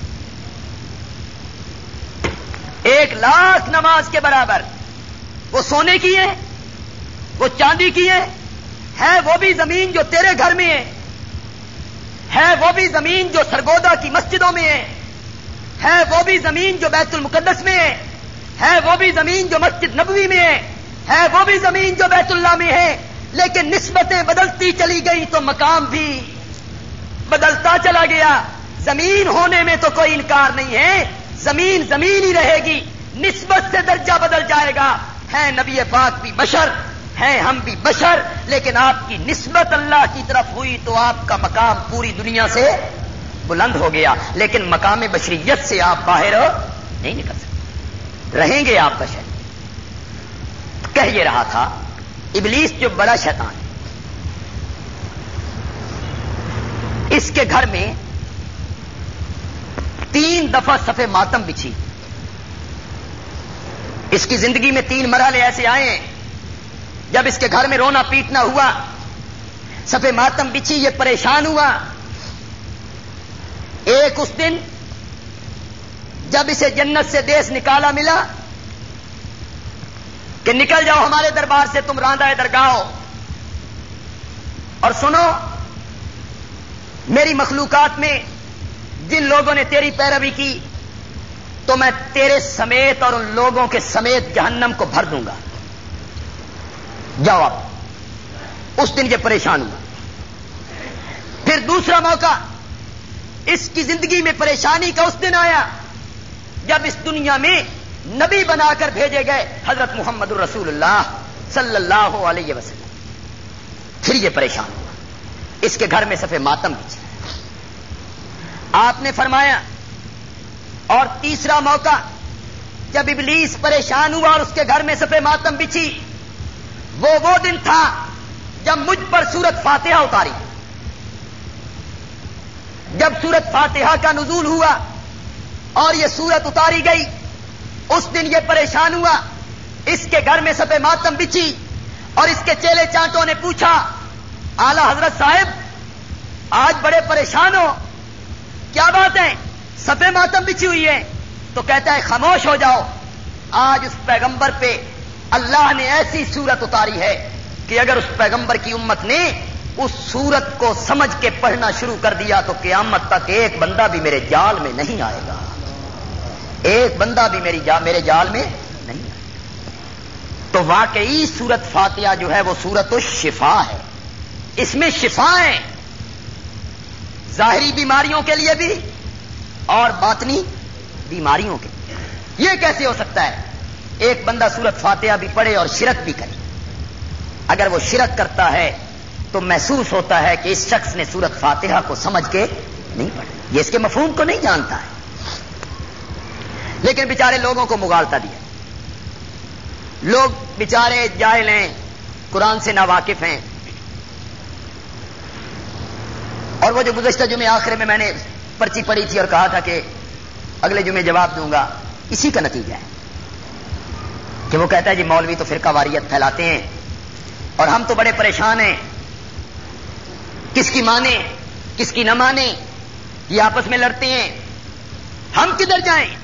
ایک لاکھ نماز کے برابر۔ وہ سونے کی ہے، وہ چاندی کی ہے ہے وہ بھی زمین جو تیرے گھر میں ہے ہے وہ بھی زمین جو سرگودا کی مسجدوں میں ہے۔ ہے وہ بھی زمین جو بیت المقدس میں ہے ہے وہ بھی زمین جو مسجد نبوی میں ہے ہے وہ بھی زمین جو بیت اللہ میں ہے، لیکن نسبتیں بدلتی چلی گئی تو مقام بھی بدلتا چلا گیا۔ زمین ہونے میں تو کوئی انکار نہیں ہے، زمین زمین ہی رہے گی، نسبت سے درجہ بدل جائے گا۔ ہے نبی پاک بھی بشر، ہے ہم بھی بشر، لیکن آپ کی نسبت اللہ کی طرف ہوئی تو آپ کا مقام پوری دنیا سے بلند ہو گیا، لیکن مقام بشریت سے آپ باہر نہیں نکل سکتے۔ رہیں گے آپ بشر کہہ یہ رہا تھا، ابلیس جو بڑا شیطان ہے۔ اس کے گھر میں تین دفعہ سفے ماتم بچھی۔ اس کی زندگی میں تین مرحلے ایسے آئے ہیں جب اس کے گھر میں رونا پیٹنا ہوا سفے ماتم بچھی، یہ پریشان ہوا۔ ایک اس دن جب اسے جنت سے دیش نکالا ملا کہ نکل جاؤ ہمارے دربار سے، تم راندہ درگاہ اور سنو، میری مخلوقات میں جن لوگوں نے تیری پیروی کی، تو میں تیرے سمیت اور ان لوگوں کے سمیت جہنم کو بھر دوں گا۔ جاؤ آپ، اس دن یہ پریشان ہوا پھر دوسرا موقع اس کی زندگی میں پریشانی کا اس دن آیا جب اس دنیا میں نبی بنا کر بھیجے گئے حضرت محمد الرسول اللہ صلی اللہ علیہ وسلم۔ پھر یہ پریشان ہوا۔ اس کے گھر میں سفے ماتم بچے آپ نے فرمایا، اور تیسرا موقع، جب ابلیس پریشان ہوا اور اس کے گھر میں سفے ماتم بچھی، وہ وہ دن تھا جب مجھ پر سورت فاتحہ اتاری۔ جب سورت فاتحہ کا نزول ہوا اور یہ سورت اتاری گئی، اس دن یہ پریشان ہوا۔ اس کے گھر میں سفے ماتم بچھی اور اس کے چیلے چانٹوں نے پوچھا آلہ حضرت صاحب، آج بڑے پریشان ہو۔ کیا بات ہے؟ سفے ماتم بچھی ہوئی ہے۔ تو کہتا ہے، خاموش ہو جاؤ۔ آج اس پیغمبر پہ اللہ نے ایسی صورت اتاری ہے کہ اگر اس پیغمبر کی امت نے اس سورت کو سمجھ کے پڑھنا شروع کر دیا تو قیامت تک ایک بندہ بھی میرے جال میں نہیں آئے گا۔ ایک بندہ بھی میری جا میرے جال میں نہیں آئے گا۔ تو واقعی سورت فاتحہ جو ہے وہ سورت و شفا ہے۔ اس میں شفا ہے ظاہری بیماریوں کے لیے بھی اور باطنی بیماریوں کے یہ کیسے ہو سکتا ہے؟ ایک بندہ سورت فاتحہ بھی پڑھے اور شرک بھی کرے۔ اگر وہ شرک کرتا ہے تو محسوس ہوتا ہے کہ اس شخص نے سورت فاتحہ کو سمجھ کے نہیں پڑھا۔ یہ اس کے مفہوم کو نہیں جانتا ہے۔ لیکن بےچارے لوگوں کو مغالتا دیا لوگ بےچارے جائل ہیں، قرآن سے ناواقف ہیں۔ اور وہ جو گزشتہ جمعے آخر میں میں نے پرچی پڑھی تھی اور کہا تھا کہ اگلے جمعے جواب دوں گا، اسی کا نتیجہ ہے۔ کہ وہ کہتا ہے جی مولوی تو فرقہ واریت پھیلاتے ہیں اور ہم تو بڑے پریشان ہیں۔ کس کی مانے کس کی نہ مانے یہ آپس میں لڑتے ہیں۔ ہم کدھر جائیں؟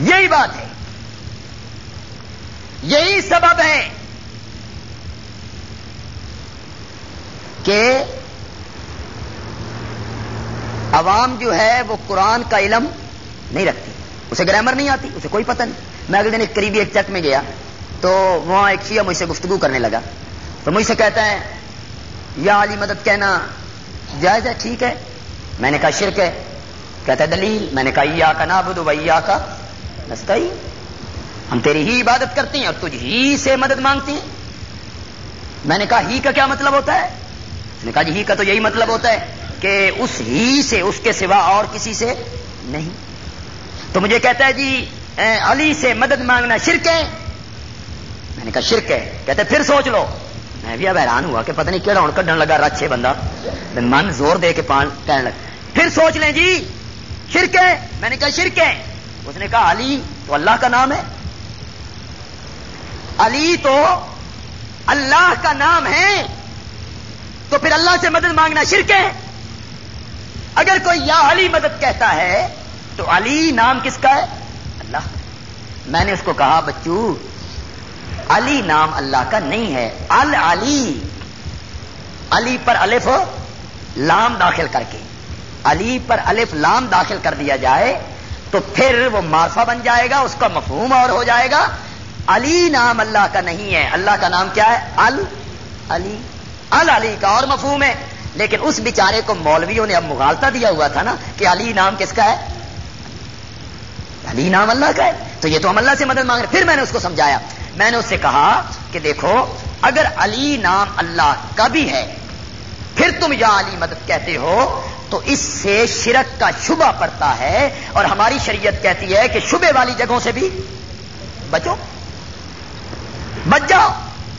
یہی بات ہے۔ یہی سبب ہے کہ عوام جو ہے وہ قرآن کا علم نہیں رکھتی۔ اسے گرامر نہیں آتی، اسے کوئی پتہ نہیں۔ میں اگلے دن ایک قریبی ایک چک میں گیا تو وہاں ایک شیعہ مجھ سے گفتگو کرنے لگا۔ تو مجھ سے کہتا ہے، یا علی مدد کہنا، جائز ہے، ٹھیک ہے۔ میں نے کہا، شرک ہے۔ کہتا ہے، دلیل۔ میں نے کہا یا کا نابود ویا کا نستا ہم تیری ہی عبادت کرتے ہیں اور تجھ ہی سے مدد مانگتے ہیں۔ میں نے کہا، ہی کا کیا مطلب ہوتا ہے؟ اس نے کہا جی ہی کا تو یہی مطلب ہوتا ہے کہ اس ہی سے، اس کے سوا اور کسی سے نہیں۔ تو مجھے کہتا ہے جی علی سے مدد مانگنا شرک ہے۔ میں نے کہا، شرک ہے۔ کہتے پھر سوچ لو۔ میں بھی اب حیران ہوا کہ پتہ نہیں کہڑا ہوں کڈن لگا رچے بندہ۔ من زور دے کے پان کہنے لگا۔ پھر سوچ لیں جی شرک ہے میں نے کہا شرک ہے اس نے کہا، علی تو اللہ کا نام ہے۔ علی تو اللہ کا نام ہے۔ تو پھر اللہ سے مدد مانگنا شرک ہے اگر کوئی یا علی مدد کہتا ہے، تو علی نام کس کا ہے؟ اللہ۔ میں نے اس کو کہا بچو علی نام اللہ کا نہیں ہے۔ ال علی علی پر الف لام داخل کر کے۔ علی پر الف لام داخل کر دیا جائے تو پھر وہ مارفا بن جائے گا، اس کا مفہوم اور ہو جائے گا۔ علی نام اللہ کا نہیں ہے۔ اللہ کا نام کیا ہے؟ ال علی۔ ال علی کا اور مفہوم ہے۔ لیکن اس بیچارے کو مولویوں نے اب مغالتا دیا ہوا تھا نا کہ علی نام کس کا ہے؟ علی نام اللہ کا ہے۔ تو یہ تو ہم اللہ سے مدد مانگ رہے پھر میں نے اس کو سمجھایا۔ میں نے اس سے کہا کہ دیکھو، اگر علی نام اللہ کا بھی ہے، پھر تم یا علی مدد کہتے ہو، تو اس سے شرک کا شبہ پڑتا ہے اور ہماری شریعت کہتی ہے کہ شبے والی جگہوں سے بھی بچو۔ بچ جاؤ۔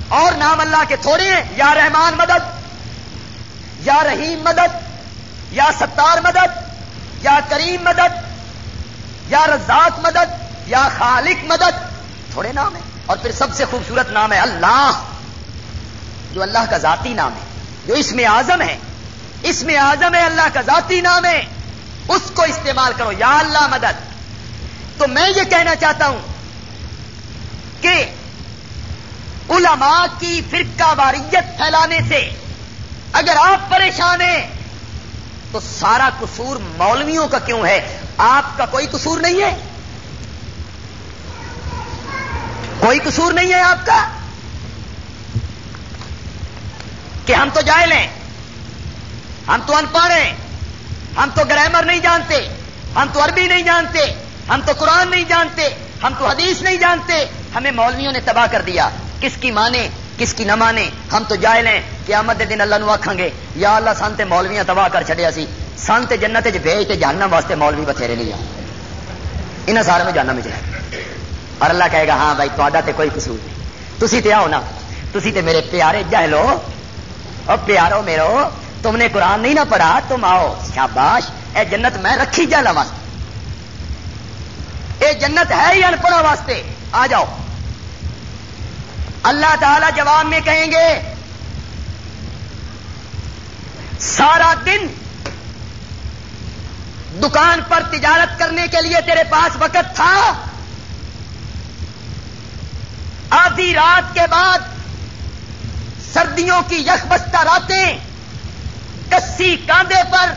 اور نام اللہ کے تھوڑے ہیں۔ یا رحمان مدد، یا رحیم مدد، یا ستار مدد، یا کریم مدد، یا رزاق مدد۔ یا خالق مدد تھوڑے نام ہیں اور پھر سب سے خوبصورت نام ہے اللہ جو اللہ کا ذاتی نام ہے جو اس میں آزم ہے اس میں آزم ہے اللہ کا ذاتی نام ہے اس کو استعمال کرو، یا اللہ مدد۔ تو میں یہ کہنا چاہتا ہوں کہ علماء کی فرقہ واریت پھیلانے سے اگر آپ پریشان ہیں تو سارا قصور مولویوں کا کیوں ہے؟ آپ کا کوئی قصور نہیں ہے؟ کوئی قصور نہیں ہے آپ کا؟ کہ ہم تو جائل ہیں ہم تو ان پڑھ ہیں، ہم تو گرامر نہیں جانتے، ہم تو عربی نہیں جانتے، ہم تو قرآن نہیں جانتے، ہم تو حدیث نہیں جانتے۔ ہمیں مولویوں نے تباہ کر دیا، کس کی مانے کس کی نہ مانے ہم تو جائل ہیں کہ آمد دن اللہ نو آخان گے، یا اللہ سانتے مولویاں تباہ کر چڑیا سی سانتے جنت بھیج جاننا واسطے مولوی بتھیرے نہیں آ ان سارے میں جاننا میں چاہے اور اللہ کہے گا ہاں بھائی تا کوئی قصور نہیں۔ تھی تے آؤ نا تھی تے میرے پیارے جہلو اور پیارو میرو، تم نے قرآن نہیں نہ پڑھا، تم آؤ۔ شاباش، اے جنت میں رکھی جانا واسطے۔ اے جنت ہے ہی انپڑھوں واسطے۔ آ جاؤ۔ اللہ تعالی جواب میں کہیں گے، سارا دن دکان پر تجارت کرنے کے لیے تیرے پاس وقت تھا۔ آدھی رات کے بعد سردیوں کی یخ بستہ راتیں کسی کاندھے پر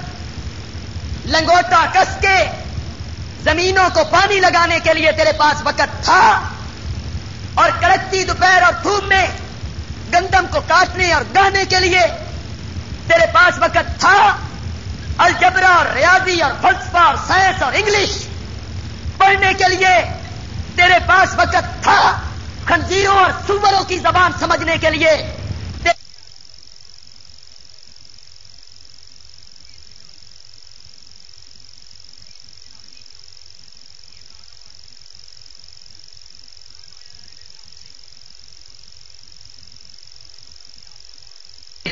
لنگوٹا کس کے زمینوں کو پانی لگانے کے لیے تیرے پاس وقت تھا اور کڑکتی دوپہر اور دھوپ میں گندم کو کاٹنے اور گانے کے لیے تیرے پاس وقت تھا؟ الجبرا اور ریاضی اور فلسفہ اور سائنس اور انگلش پڑھنے کے لیے تیرے پاس وقت تھا؟ خنزیروں اور سوروں کی زبان سمجھنے کے لیے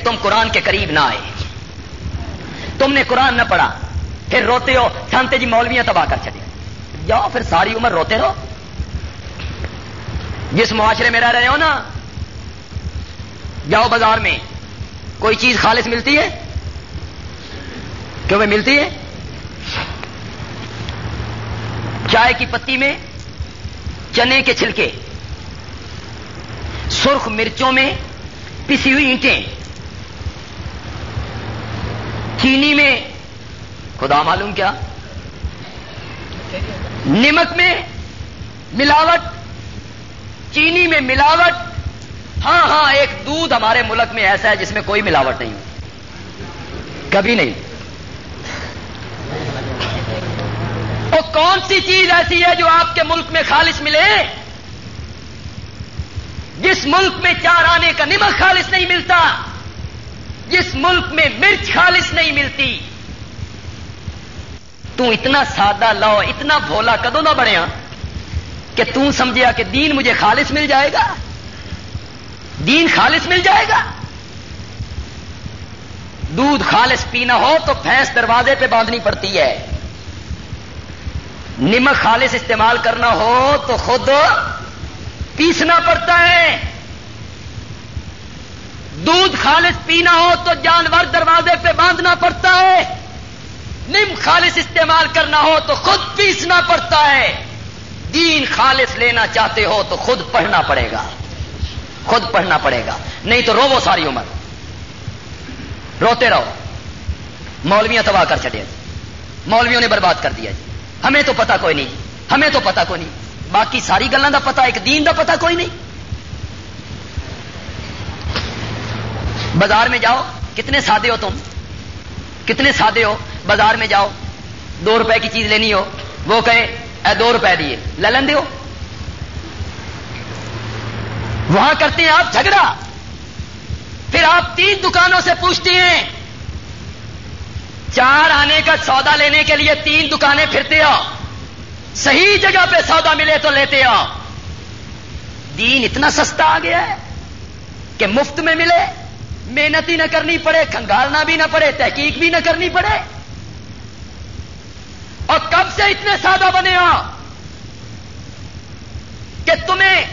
تم قرآن کے قریب نہ آئے۔ تم نے قرآن نہ پڑھا۔ پھر روتے ہو سانتے جی مولویاں تباہ کر چلے۔ جاؤ پھر ساری عمر روتے رہو۔ جس معاشرے میں رہ رہے ہو نا، جاؤ بازار میں، کوئی چیز خالص ملتی ہے؟ کیوں میں ملتی ہے؟ چائے کی پتی میں، چنے کے چھلکے، سرخ مرچوں میں پسی ہوئی اینٹیں، چینی میں، خدا معلوم کیا، نمک میں ملاوٹ چینی میں ملاوٹ۔ ہاں ہاں ایک دودھ ہمارے ملک میں ایسا ہے جس میں کوئی ملاوٹ نہیں کبھی نہیں۔ وہ کون سی چیز ایسی ہے جو آپ کے ملک میں خالص ملے؟ جس ملک میں چار آنے کا نمک خالص نہیں ملتا، جس ملک میں مرچ خالص نہیں ملتی۔ تو اتنا سادہ لو اتنا بھولا کدو نہ بڑھیا ہاں۔ کہ تم سمجھیا کہ دین مجھے خالص مل جائے گا؟ دین خالص مل جائے گا؟ دودھ خالص پینا ہو تو بھینس دروازے پہ باندھنی پڑتی ہے۔ نمک خالص استعمال کرنا ہو تو خود پیسنا پڑتا ہے۔ دودھ خالص پینا ہو تو جانور دروازے پہ باندھنا پڑتا ہے۔ نم خالص استعمال کرنا ہو تو خود پیسنا پڑتا ہے۔ دین خالص لینا چاہتے ہو تو خود پڑھنا پڑے گا۔ خود پڑھنا پڑے گا۔ نہیں تو رو ساری عمر۔ روتے رہو۔ مولویاں تباہ کر چڑے مولویوں نے برباد کر دیا۔ جی ہمیں تو پتا کوئی نہیں۔ ہمیں تو پتا کوئی نہیں۔ باقی ساری گلوں کا پتا ایک دین کا پتا کوئی نہیں۔ بازار میں جاؤ۔ کتنے سادے ہو تم۔ کتنے سادے ہو۔ بازار میں جاؤ۔ دو روپے کی چیز لینی ہو۔ وہ کہے اے دو روپے دیے۔ لے لیں ہو۔ وہاں کرتے ہیں آپ جھگڑا۔ پھر آپ تین دکانوں سے پوچھتے ہیں، چار آنے کا سودا لینے کے لیے تین دکانیں پھرتے ہو۔ صحیح جگہ پہ سودا ملے تو لیتے ہو۔ دین اتنا سستا آ گیا ہے کہ مفت میں ملے۔ محنت ہی نہ کرنی پڑے، کھنگالنا بھی نہ پڑے، تحقیق بھی نہ کرنی پڑے۔ اور کب سے اتنے سادہ بنے ہو کہ تمہیں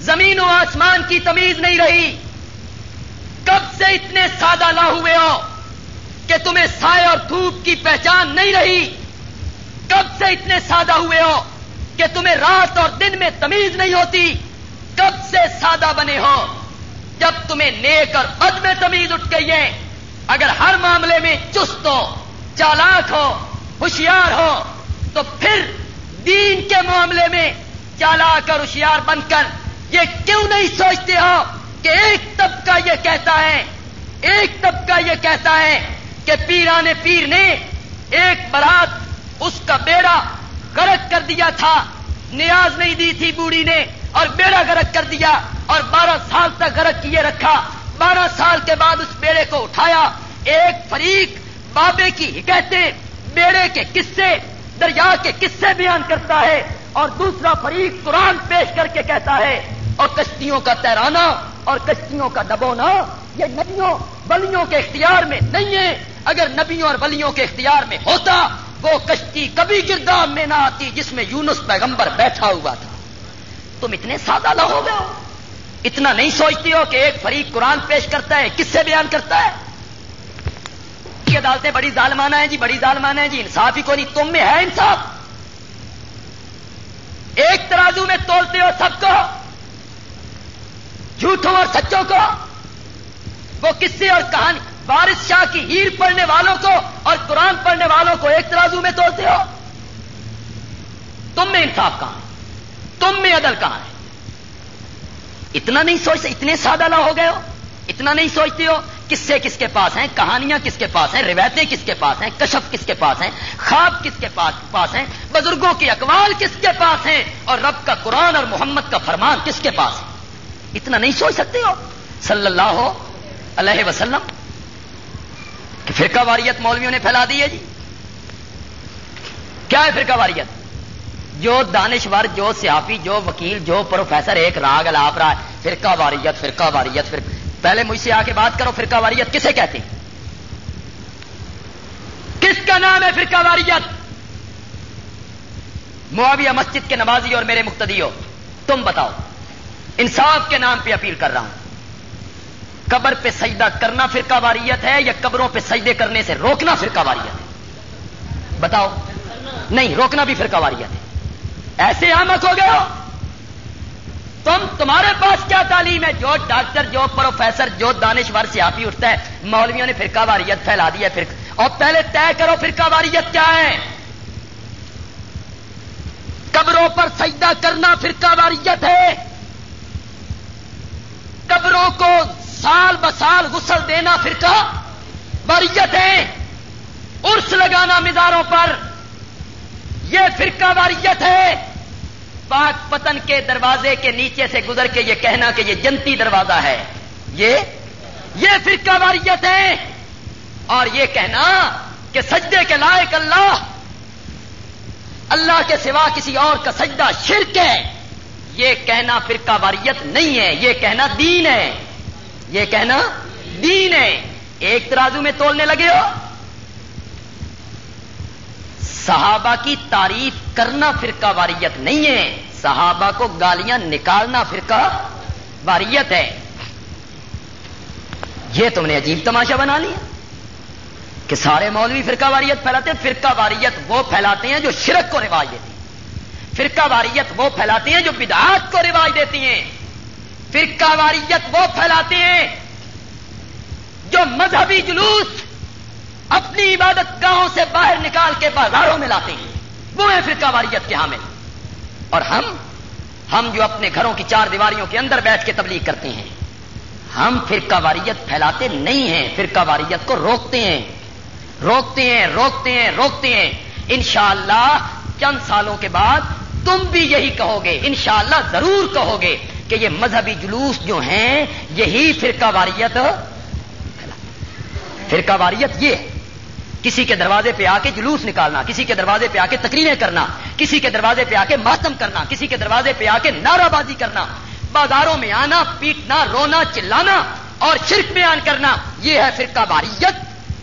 زمین و آسمان کی تمیز نہیں رہی۔ کب سے اتنے سادہ لا ہوئے ہو کہ تمہیں سائے اور دھوپ کی پہچان نہیں رہی۔ کب سے اتنے سادہ ہوئے ہو کہ تمہیں رات اور دن میں تمیز نہیں ہوتی۔ کب سے سادہ بنے ہو جب تمہیں نیک اور بد میں تمیز اٹھ گئی ہے۔ اگر ہر معاملے میں چست ہو، چالاک ہو ہوشیار ہو، تو پھر دین کے معاملے میں چالاک اور ہوشیار بن کر یہ کیوں نہیں سوچتے ہو کہ ایک طبقہ یہ کہتا ہے، ایک طبقہ یہ کہتا ہے کہ پیرانے پیر نے ایک برات اس کا بیڑا غرق کر دیا تھا، نیاز نہیں دی تھی بوڑھی نے، اور بیڑا غرق کر دیا اور بارہ سال تک غرق کیے رکھا۔ بارہ سال کے بعد اس بیڑے کو اٹھایا۔ ایک فریق بابے کی حکایتیں بیڑے کے قصے، دریا کے قصے بیان کرتا ہے اور دوسرا فریق قرآن پیش کر کے کہتا ہے، اور کشتیوں کا تیرانا اور کشتیوں کا دبونا، یہ نبیوں بلیوں کے اختیار میں نہیں ہے۔ اگر نبیوں اور بلیوں کے اختیار میں ہوتا، وہ کشتی کبھی گردام میں نہ آتی جس میں یونس پیغمبر بیٹھا ہوا تھا۔ تم اتنے سادہ نہ ہو گئے ہو۔ اتنا نہیں سوچتی ہو کہ ایک فریق قرآن پیش کرتا ہے کس سے بیان کرتا ہے؟ یہ عدالتیں بڑی ظالمانہ ہیں جی بڑی ظالمانہ ہیں جی انصاف ہی کو نہیں، تم میں ہے انصاف۔ ایک ترازو میں تولتے ہو سب کو، جھوٹوں اور سچوں کو، وہ کس اور کہانی بارش شاہ کی ہیر پڑھنے والوں کو اور قرآن پڑھنے والوں کو ایک ترازو میں تولتے ہو۔ تم میں انصاف کہاں تم میں عدل کہاں ہے؟ اتنا نہیں سوچتے، اتنے سادہ نہ ہو گئے ہو۔ اتنا نہیں سوچتے ہو کس سے کس کے پاس ہیں، کہانیاں کس کے پاس ہیں، روایتیں کس کے پاس ہیں، کشف کس کے پاس ہیں، خواب کس کے پاس پاس ہیں، بزرگوں کے اقوال کس کے پاس ہیں اور رب کا قرآن اور محمد کا فرمان کس کے پاس ہے اتنا نہیں سوچ سکتے ہو؟ صلی اللہ علیہ وسلم۔ کہ فرقہ واریت مولویوں نے پھیلا دی ہے جی۔ کیا ہے فرقہ واریت؟ جو دانشور، جو سیافی جو وکیل، جو پروفیسر، ایک راگ الاپ رہا ہے۔ فرقہ واریت فرقہ واریت، فرقہ پہلے مجھ سے آ کے بات کرو، فرقہ واریت کسے کہتے ہیں؟ کس کا نام ہے فرقہ واریت؟ معاویہ مسجد کے نمازی اور میرے مقتدی ہو تم بتاؤ، انصاف کے نام پہ اپیل کر رہا ہوں۔ قبر پہ سجدہ کرنا فرقہ واریت ہے یا قبروں پہ سجدے کرنے سے روکنا فرقہ واریت ہے؟ بتاؤ، نہیں، روکنا بھی فرقہ واریت ہے۔ ایسے آمک ہو گئے ہو۔ تم تمہارے پاس کیا تعلیم ہے؟ جو ڈاکٹر، جو پروفیسر، جو دانشور سے آپ ہی اٹھتا ہے۔ مولویوں نے فرقہ واریت پھیلا دی ہے پھر اور پہلے طے کرو فرقہ واریت کیا ہے۔ قبروں پر سجدہ کرنا فرقہ واریت ہے۔ قبروں کو سال بسال غسل دینا فرقہ واریت ہے۔ ارس لگانا مزاروں پر۔ یہ فرقہ واریت ہے۔ پاک پتن کے دروازے کے نیچے سے گزر کے یہ کہنا کہ یہ جنتی دروازہ ہے۔ یہ یہ فرقہ واریت ہے۔ اور یہ کہنا کہ سجدے کے لائق اللہ اللہ کے سوا کسی اور کا سجدہ شرک ہے۔ یہ کہنا فرقہ واریت نہیں ہے۔ یہ کہنا دین ہے۔ یہ کہنا دین ہے۔ ایک ترازو میں تولنے لگے ہو؟ صحابہ کی تعریف کرنا فرقہ واریت نہیں ہے۔ صحابہ کو گالیاں نکالنا فرقہ واریت ہے۔ یہ تم نے عجیب تماشا بنا لیا کہ سارے مولوی فرقہ واریت پھیلاتے ہیں۔ فرقہ واریت وہ پھیلاتے ہیں جو شرک کو رواج دیتی ہیں۔ فرقہ واریت وہ پھیلاتے ہیں جو بدعات کو رواج دیتی ہیں۔ فرقہ واریت وہ پھیلاتے ہیں جو مذہبی جلوس اپنی عبادت گاہوں سے باہر نکال کے بازاروں میں لاتے ہیں۔ وہ ہے فرقہ واریت کے حامل۔ اور ہم ہم جو اپنے گھروں کی چار دیواریوں کے اندر بیٹھ کے تبلیغ کرتے ہیں، ہم فرقہ واریت پھیلاتے نہیں ہیں۔ فرقہ واریت کو روکتے ہیں۔ روکتے ہیں روکتے ہیں روکتے ہیں۔ انشاءاللہ چند سالوں کے بعد تم بھی یہی کہو گے، انشاءاللہ ضرور کہو گے کہ یہ مذہبی جلوس جو ہیں، یہی فرقہ واریت فرقہ واریت یہ ہے۔ کسی کے دروازے پہ آ کے جلوس نکالنا، کسی کے دروازے پہ آ کے تقریریں کرنا، کسی کے دروازے پہ آ کے ماتم کرنا، کسی کے دروازے پہ آ کے نعرہ بازی کرنا، بازاروں میں آنا، پیٹنا، رونا، چلانا اور شرک بیان کرنا، یہ ہے فرقہ واریت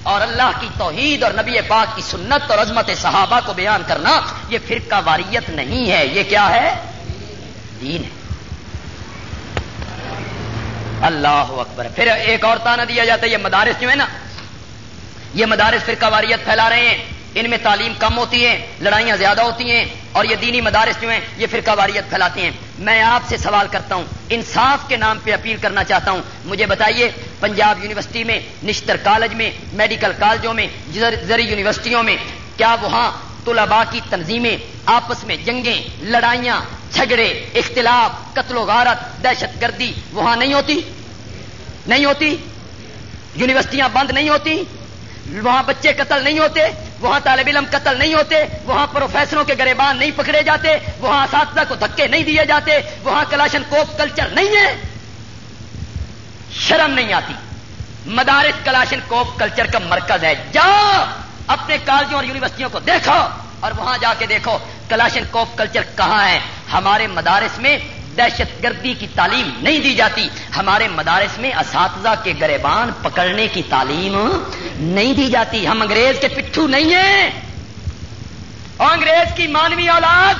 اور اللہ کی توحید اور نبی پاک کی سنت اور عظمت صحابہ کو بیان کرنا، یہ فرقہ واریت نہیں ہے، یہ کیا ہے؟ دین ہے۔ اللہ اکبر۔ پھر ایک اور تانا دیا جاتا ہے، یہ مدارس جو ہے نا یہ مدارس فرقہ واریت پھیلا رہے ہیں۔ ان میں تعلیم کم ہوتی ہے، لڑائیاں زیادہ ہوتی ہیں اور یہ دینی مدارس جو ہیں، یہ فرقہ واریت پھیلاتے ہیں۔ میں آپ سے سوال کرتا ہوں، انصاف کے نام پہ اپیل کرنا چاہتا ہوں۔ مجھے بتائیے، پنجاب یونیورسٹی میں، نشتر کالج میں، میڈیکل کالجوں میں زرعی یونیورسٹیوں میں، کیا وہاں طلباء کی تنظیمیں آپس میں جنگیں، لڑائیاں، جھگڑے، اختلاف، قتل و غارت، دہشت گردی وہاں نہیں ہوتی؟ نہیں ہوتی؟ یونیورسٹیاں بند نہیں ہوتی؟ وہاں بچے قتل نہیں ہوتے، وہاں طالب علم قتل نہیں ہوتے، وہاں پروفیسروں کے گریبان نہیں پکڑے جاتے، وہاں اساتذہ کو دھکے نہیں دیے جاتے، وہاں کلاشن کوف کلچر نہیں ہے۔ شرم نہیں آتی۔ مدارس کلاشن کوف کلچر کا مرکز ہے۔ جاؤ اپنے کالجوں اور یونیورسٹیوں کو دیکھو اور وہاں جا کے دیکھو کلاشن کوف کلچر کہاں ہے۔ ہمارے مدارس میں دہشت گردی کی تعلیم نہیں دی جاتی۔ ہمارے مدارس میں اساتذہ کے گریبان پکڑنے کی تعلیم نہیں دی جاتی۔ ہم انگریز کے پٹھو نہیں ہیں۔ اور انگریز کی مانوی اولاد،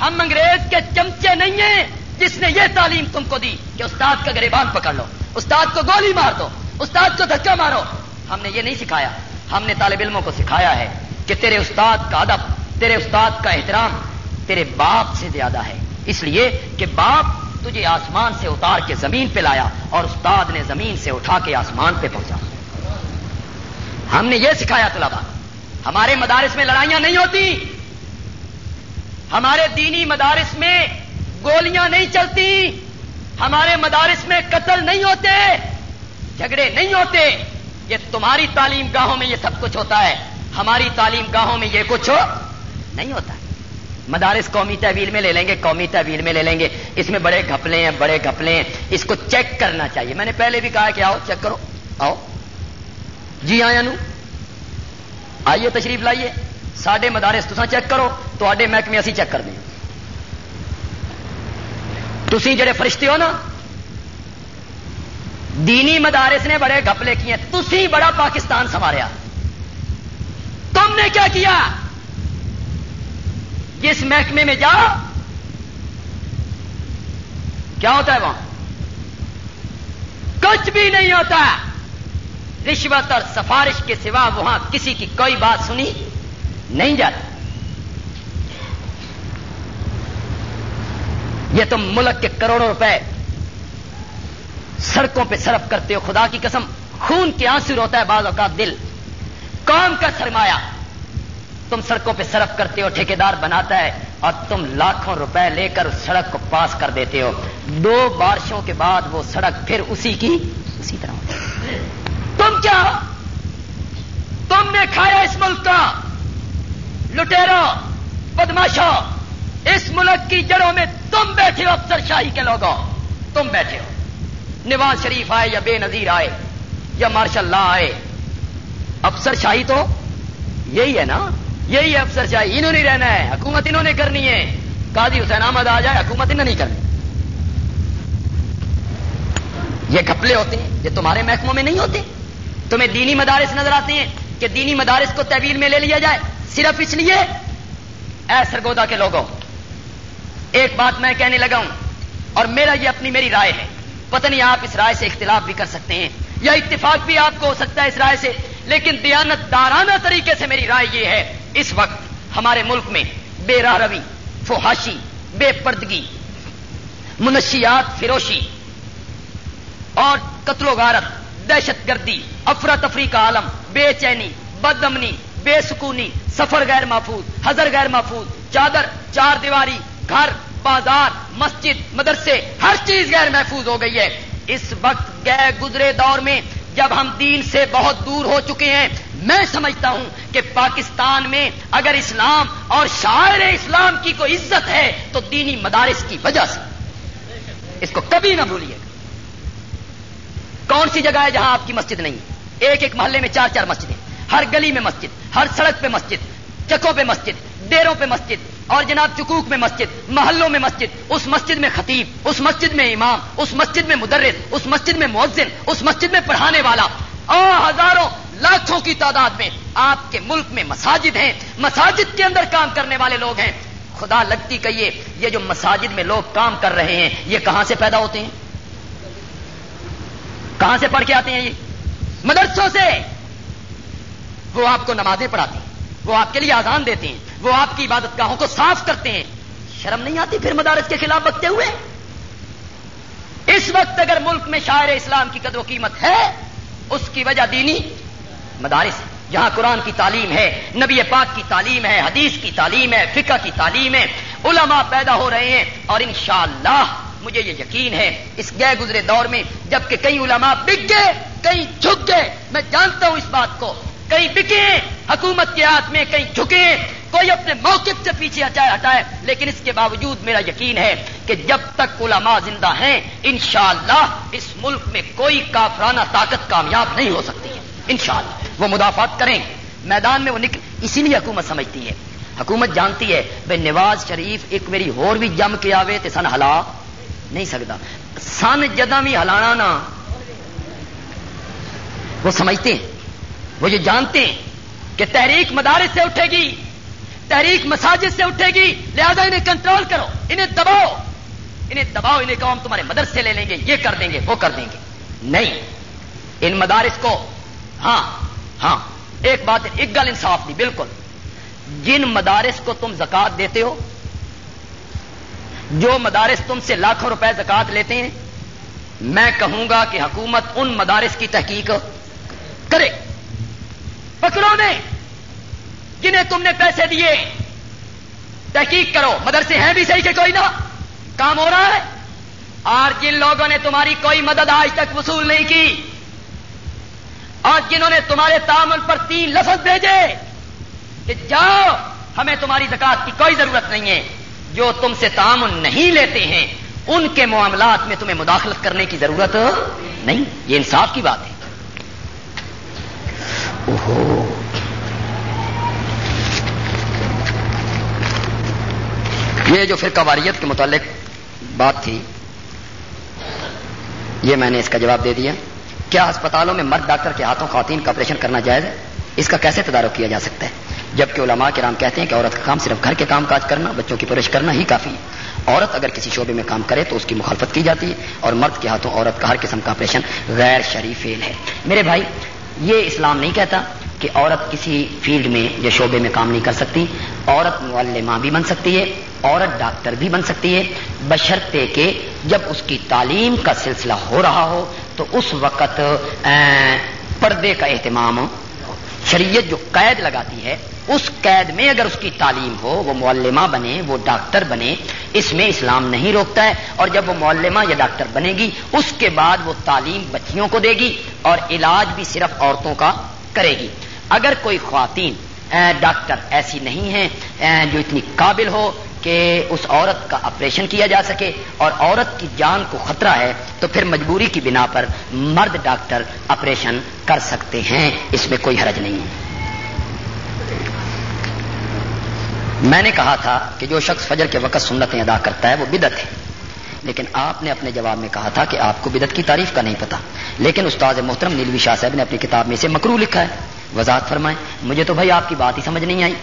ہم انگریز کے چمچے نہیں ہیں۔ جس نے یہ تعلیم تم کو دی کہ استاد کا گریبان پکڑ لو، استاد کو گولی مار دو، استاد کو دھکا مارو۔ ہم نے یہ نہیں سکھایا۔ ہم نے طالب علموں کو سکھایا ہے کہ تیرے استاد کا ادب، تیرے استاد کا احترام تیرے باپ سے زیادہ ہے۔ اس لیے کہ باپ تجھے آسمان سے اتار کے زمین پہ لایا اور استاد نے زمین سے اٹھا کے آسمان پہ پہنچا۔ ہم نے یہ سکھایا طلبا ہمارے مدارس میں لڑائیاں نہیں ہوتی۔ ہمارے دینی مدارس میں گولیاں نہیں چلتی۔ ہمارے مدارس میں قتل نہیں ہوتے، جھگڑے نہیں ہوتے۔ یہ تمہاری تعلیم گاہوں میں یہ سب کچھ ہوتا ہے، ہماری تعلیم گاہوں میں یہ کچھ نہیں ہوتا۔ مدارس قومی تحویل میں لے لیں گے، قومی تحویل میں لے لیں گے۔ اس میں بڑے گھپلے ہیں، بڑے گھپلے ہیں۔ اس کو چیک کرنا چاہیے۔ میں نے پہلے بھی کہا کہ آؤ، چیک کرو۔ آؤ۔ جی ہاں نو؟ آئیے تشریف لائیے۔ ساڈے مدارس تو چیک کرو تو آڈے محکمے اسی چیک کر دیں تھی جڑے فرشتے ہو نا، دینی مدارس نے بڑے گپلے کیے تھی بڑا پاکستان سنواریا۔ تم نے کیا کیا؟ جس محکمے میں جا، کیا ہوتا ہے وہاں؟ کچھ بھی نہیں ہوتا۔ رشوت اور سفارش کے سوا وہاں کسی کی کوئی بات سنی نہیں جاتی۔ یہ تم ملک کے کروڑوں روپے سڑکوں پہ سرف کرتے ہو، خدا کی قسم، خون کے آنسر ہوتا ہے بعض اوقات دل۔ کام کا سرمایہ۔ تم سڑکوں پہ سرف کرتے ہو، ٹھیکیدار بناتا ہے اور تم لاکھوں روپے لے کر اس سڑک کو پاس کر دیتے ہو۔ دو بارشوں کے بعد وہ سڑک پھر اسی کی، اسی طرح۔ تم کیا تم نے کھایا اس ملک کا۔ لٹیرو، بدماشو، اس ملک کی جڑوں میں تم بیٹھے ہو، افسر شاہی کے لوگوں۔ تم بیٹھے ہو۔ نواز شریف آئے یا بے نظیر آئے یا مارشل لا آئے۔ افسر شاہی تو یہی ہے نا۔ یہی افسر شاہی انہوں نے رہنا ہے، حکومت انہوں نے کرنی ہے۔ قاضی حسین احمد آ جائے، حکومت انہوں نہیں کرنی۔ یہ گپلے ہوتے ہیں، یہ تمہارے محکموں میں نہیں ہوتے۔ تمہیں دینی مدارس نظر آتے ہیں کہ دینی مدارس کو تحویل میں لے لیا جائے، صرف اس لیے؟ اے سرگودا کے لوگوں، ایک بات میں کہنے لگا ہوں، اور میرا یہ اپنی میری رائے ہے۔ پتہ نہیں آپ اس رائے سے اختلاف بھی کر سکتے ہیں، یا اتفاق بھی آپ کو ہو سکتا ہے اس رائے سے۔ لیکن دیانت دارانہ طریقے سے میری رائے یہ ہے، اس وقت ہمارے ملک میں بے راہ روی فحاشی، بے پردگی، منشیات فروشی اور قتل و غارت، دہشت گردی، افراتفری کا عالم، بے چینی، بدمنی، بے سکونی، سفر غیر محفوظ، حضر غیر محفوظ، چادر، چار دیواری، گھر، بازار، مسجد، مدرسے، ہر چیز غیر محفوظ ہو گئی ہے۔ اس وقت گئے گزرے دور میں جب ہم دین سے بہت دور ہو چکے ہیں، میں سمجھتا ہوں کہ پاکستان میں اگر اسلام اور شاعر اسلام کی کوئی عزت ہے، تو دینی مدارس کی وجہ سے۔ اس کو کبھی نہ بھولیے۔ کون سی جگہ ہے جہاں آپ کی مسجد نہیں؟ ایک ایک محلے میں چار چار مسجدیں۔ ہر گلی میں مسجد، ہر سڑک پہ مسجد، چکوں پہ مسجد ڈیروں پہ مسجد اور جناب چکوک میں مسجد، محلوں میں مسجد، اس مسجد میں خطیب، اس مسجد میں امام، اس مسجد میں مدرس، اس مسجد میں مؤذن، اس مسجد میں پڑھانے والا اور ہزاروں، لاکھوں کی تعداد میں آپ کے ملک میں مساجد ہیں۔ مساجد کے اندر کام کرنے والے لوگ ہیں۔ خدا لگتی کہیے، یہ جو مساجد میں لوگ کام کر رہے ہیں، یہ کہاں سے پیدا ہوتے ہیں؟ کہاں سے پڑھ کے آتے ہیں یہ؟ مدرسوں سے۔ وہ آپ کو نمازیں پڑھاتے ہیں، وہ آپ کے لیے آزان دیتے ہیں۔ وہ آپ کی عبادت گاہوں کو صاف کرتے ہیں۔ شرم نہیں آتی پھر مدارس کے خلاف بکتے ہوئے؟ اس وقت اگر ملک میں شاعر اسلام کی قدر و قیمت ہے، اس کی وجہ دینی مدارس ہے۔ جہاں قرآن کی تعلیم ہے، نبی پاک کی تعلیم ہے، حدیث کی تعلیم ہے، فقہ کی تعلیم ہے، علماء پیدا ہو رہے ہیں اور انشاءاللہ مجھے یہ یقین ہے، اس گئے گزرے دور میں جبکہ کئی علماء بک گئے، کئی جھک گئے، میں جانتا ہوں اس بات کو۔ کئی بکے حکومت کے ہاتھ میں کئی جھکے کوئی اپنے موقف سے پیچھے ہٹائے ہٹائے، لیکن اس کے باوجود میرا یقین ہے کہ جب تک علماء زندہ ہیں، انشاءاللہ اس ملک میں کوئی کافرانہ طاقت کامیاب نہیں ہو سکتی۔ ہے انشاءاللہ، وہ مدافعت کریں۔ میدان میں وہ نکل اسی لیے حکومت سمجھتی ہے۔ حکومت جانتی ہے بھائی نواز شریف ایک میری ہور بھی جم کے آوے تو سن ہلا نہیں سکتا۔ سن جدہ بھی ہلانا نا، وہ سمجھتے ہیں۔ وہ یہ جانتے ہیں کہ تحریک مدارس سے اٹھے گی، تحریک مساجد سے اٹھے گی، لہذا انہیں کنٹرول کرو، انہیں دباؤ۔ انہیں دباؤ، انہیں کہو ہم تمہارے مدرسے لے لیں گے، یہ کر دیں گے، وہ کر دیں گے۔ نہیں، ان مدارس کو ہاں ہاں ایک بات، ایک گل انصاف دی، بالکل۔ جن مدارس کو تم زکات دیتے ہو، جو مدارس تم سے لاکھوں روپے زکات لیتے ہیں، میں کہوں گا کہ حکومت ان مدارس کی تحقیق کرے۔ پکڑو نے جنہیں تم نے پیسے دیے، تحقیق کرو، مدرسے ہیں بھی صحیح کہ کوئی نہ؟ کام ہو رہا ہے؟ اور جن لوگوں نے تمہاری کوئی مدد آج تک وصول نہیں کی اور جنہوں نے تمہارے تعامل پر تین لفظ بھیجے، کہ جاؤ، ہمیں تمہاری زکات کی کوئی ضرورت نہیں ہے۔ جو تم سے تعامل نہیں لیتے ہیں، ان کے معاملات میں تمہیں مداخلت کرنے کی ضرورت نہیں۔ یہ انصاف کی بات ہے۔ یہ جو فرقہ واریت کے متعلق بات تھی، یہ میں نے اس کا جواب دے دیا۔ کیا اسپتالوں میں مرد ڈاکٹر کے ہاتھوں خواتین کا آپریشن کرنا جائز ہے؟ اس کا کیسے تدارک کیا جا سکتا ہے؟ جبکہ علماء کے نام کہتے ہیں کہ عورت کا کام صرف گھر کے کام کاج کرنا، بچوں کی پرورش کرنا ہی کافی ہے۔ عورت اگر کسی شعبے میں کام کرے تو اس کی مخالفت کی جاتی ہے اور مرد کے ہاتھوں عورت کا ہر قسم کا آپریشن غیر شریف فیل ہے۔ میرے بھائی، یہ اسلام نہیں کہتا۔ کہ عورت کسی فیلڈ میں یا شعبے میں کام نہیں کر سکتی، عورت معلمہ بھی بن سکتی ہے، عورت ڈاکٹر بھی بن سکتی ہے۔ بشرطے کہ جب اس کی تعلیم کا سلسلہ ہو رہا ہو، تو اس وقت پردے کا اہتمام شریعت جو قید لگاتی ہے، اس قید میں اگر اس کی تعلیم ہو، وہ معلمہ بنے، وہ ڈاکٹر بنے، اس میں اسلام نہیں روکتا ہے۔ اور جب وہ معلمہ یا ڈاکٹر بنے گی، اس کے بعد وہ تعلیم بچیوں کو دے گی اور علاج بھی صرف عورتوں کا کرے گی۔ اگر کوئی خواتین ڈاکٹر ایسی نہیں ہے جو اتنی قابل ہو کہ اس عورت کا آپریشن کیا جا سکے اور عورت کی جان کو خطرہ ہے، تو پھر مجبوری کی بنا پر مرد ڈاکٹر آپریشن کر سکتے ہیں۔ اس میں کوئی حرج نہیں ہے۔ میں نے کہا تھا کہ جو شخص فجر کے وقت سنتیں ادا کرتا ہے، وہ بدت ہے۔ لیکن آپ نے اپنے جواب میں کہا تھا کہ آپ کو بدت کی تعریف کا نہیں پتا لیکن استاد محترم نیلوی شاہ صاحب نے اپنی کتاب میں سے مکرو لکھا ہے۔ وضاحت فرمائیں مجھے تو بھائی آپ کی بات ہی سمجھ نہیں آئی۔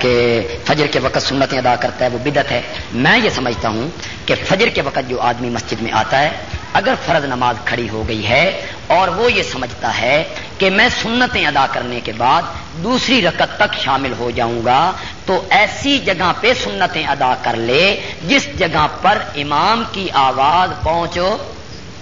کہ فجر کے وقت سنتیں ادا کرتا ہے، وہ بدت ہے۔ میں یہ سمجھتا ہوں کہ فجر کے وقت جو آدمی مسجد میں آتا ہے، اگر فرض نماز کھڑی ہو گئی ہے اور وہ یہ سمجھتا ہے کہ میں سنتیں ادا کرنے کے بعد دوسری رکت تک شامل ہو جاؤں گا، تو ایسی جگہ پہ سنتیں ادا کر لے جس جگہ پر امام کی آواز پہنچو۔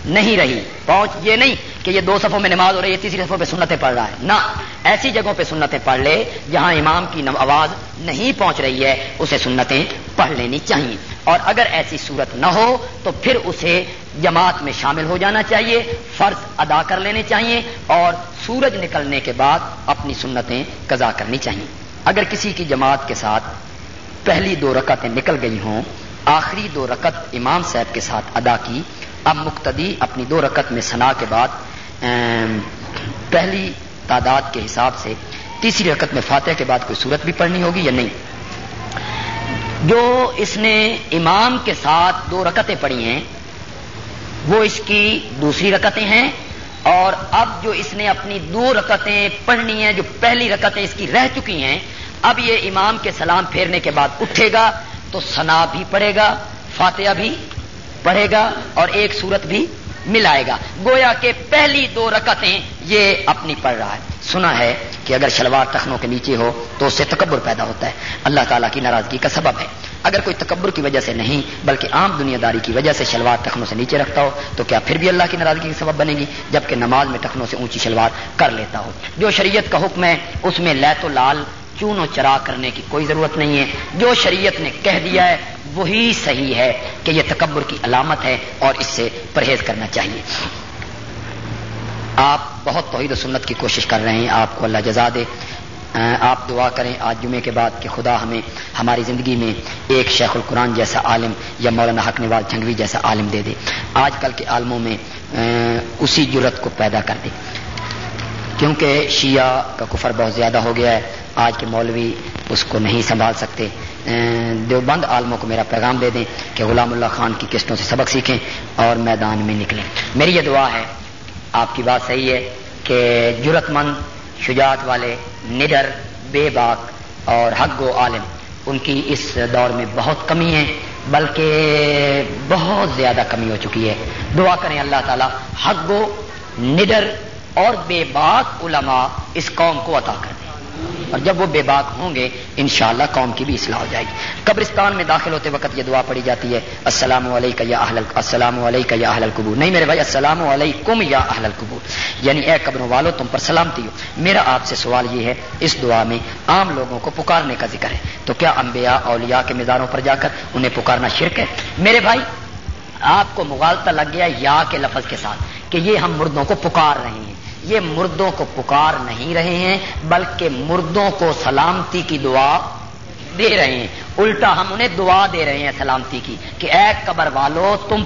نہیں رہی۔ پہنچ، یہ نہیں کہ یہ دو صفوں میں نماز ہو رہی ہے تیسری صفوں پہ سنتیں پڑھ رہا ہے۔ نہ، ایسی جگہوں پہ سنتیں پڑھ لے جہاں امام کی آواز نہیں پہنچ رہی ہے، اسے سنتیں پڑھ لینی چاہیے۔ اور اگر ایسی صورت نہ ہو تو پھر اسے جماعت میں شامل ہو جانا چاہیے، فرض ادا کر لینے چاہیے اور سورج نکلنے کے بعد اپنی سنتیں قضا کرنی چاہیے۔ اگر کسی کی جماعت کے ساتھ پہلی دو رکعتیں نکل گئی ہوں، آخری دو رکت امام صاحب کے ساتھ ادا کی اب مقتدی اپنی دو رکت میں سنا کے بعد پہلی تعداد کے حساب سے تیسری رکت میں فاتح کے بعد کوئی صورت بھی پڑھنی ہوگی یا نہیں؟ جو اس نے امام کے ساتھ دو رکتیں پڑھی ہیں، وہ اس کی دوسری رکتیں ہیں اور اب جو اس نے اپنی دو رکتیں پڑھنی ہیں، جو پہلی رکتیں اس کی رہ چکی ہیں، اب یہ امام کے سلام پھیرنے کے بعد اٹھے گا تو سنا بھی پڑھے گا، فاتحہ بھی پڑھے گا اور ایک صورت بھی ملائے گا۔ گویا کہ پہلی دو رکتیں یہ اپنی پڑھ رہا ہے۔ سنا ہے کہ اگر شلوار تخنوں کے نیچے ہو تو اس سے تکبر پیدا ہوتا ہے۔ اللہ تعالیٰ کی ناراضگی کا سبب ہے۔ اگر کوئی تکبر کی وجہ سے نہیں، بلکہ عام دنیا داری کی وجہ سے شلوار تخنوں سے نیچے رکھتا ہو، تو کیا پھر بھی اللہ کی ناراضگی کا سبب بنے گی؟ جبکہ نماز میں تخنوں سے اونچی شلوار کر لیتا ہو۔ جو شریعت کا حکم ہے، اس میں لیت و لال چون و چرا کرنے کی کوئی ضرورت نہیں ہے؟ جو شریعت نے کہہ دیا ہے، وہی صحیح ہے کہ یہ تکبر کی علامت ہے اور اس سے پرہیز کرنا چاہیے۔ آپ بہت توحید و سنت کی کوشش کر رہے ہیں، آپ کو اللہ جزا دے۔ آپ دعا کریں آج جمعے کے بعد کہ خدا ہمیں ہماری زندگی میں ایک شیخ القرآن جیسا عالم یا مولانا حق نواز جھنگوی جیسا عالم دے دے۔ آج کل کے عالموں میں اسی جرت کو پیدا کر دے۔ کیونکہ شیعہ کا کفر بہت زیادہ ہو گیا ہے آج کے مولوی اس کو نہیں سنبھال سکتے۔ دیوبند عالموں کو میرا پیغام دے دیں کہ غلام اللہ خان کی قسطوں سے سبق سیکھیں اور میدان میں نکلیں۔ میری یہ دعا ہے، آپ کی بات صحیح ہے کہ جرت مند شجاعت والے، نڈر، بے باک اور حق و عالم، ان کی اس دور میں بہت کمی ہے، بلکہ بہت زیادہ کمی ہو چکی ہے۔ دعا کریں اللہ تعالیٰ، حق و نڈر اور بے باک علماء اس قوم کو عطا کر دیں اور جب وہ بے باک ہوں گے، انشاءاللہ قوم کی بھی اصلاح ہو جائے گی۔ قبرستان میں داخل ہوتے وقت یہ دعا پڑی جاتی ہے، السلام علیکم یا اہل السلام علیکم یا اہل القبور۔ نہیں میرے بھائی، السلام علیکم یا اہل القبور۔ یعنی اے قبروں والو، تم پر سلامتی ہو۔ میرا آپ سے سوال یہ ہے، اس دعا میں عام لوگوں کو پکارنے کا ذکر ہے۔ تو کیا انبیاء، اولیاء کے مزاروں پر جا کر انہیں پکارنا شرک ہے؟ میرے بھائی، آپ کو مغالطہ لگ گیا یا کے لفظ کے ساتھ کہ یہ ہم مردوں کو پکار رہے ہیں۔ یہ مردوں کو پکار نہیں رہے ہیں، بلکہ مردوں کو سلامتی کی دعا دے رہے ہیں۔ الٹا ہم انہیں دعا دے رہے ہیں سلامتی کی کہ اے قبر والو، تم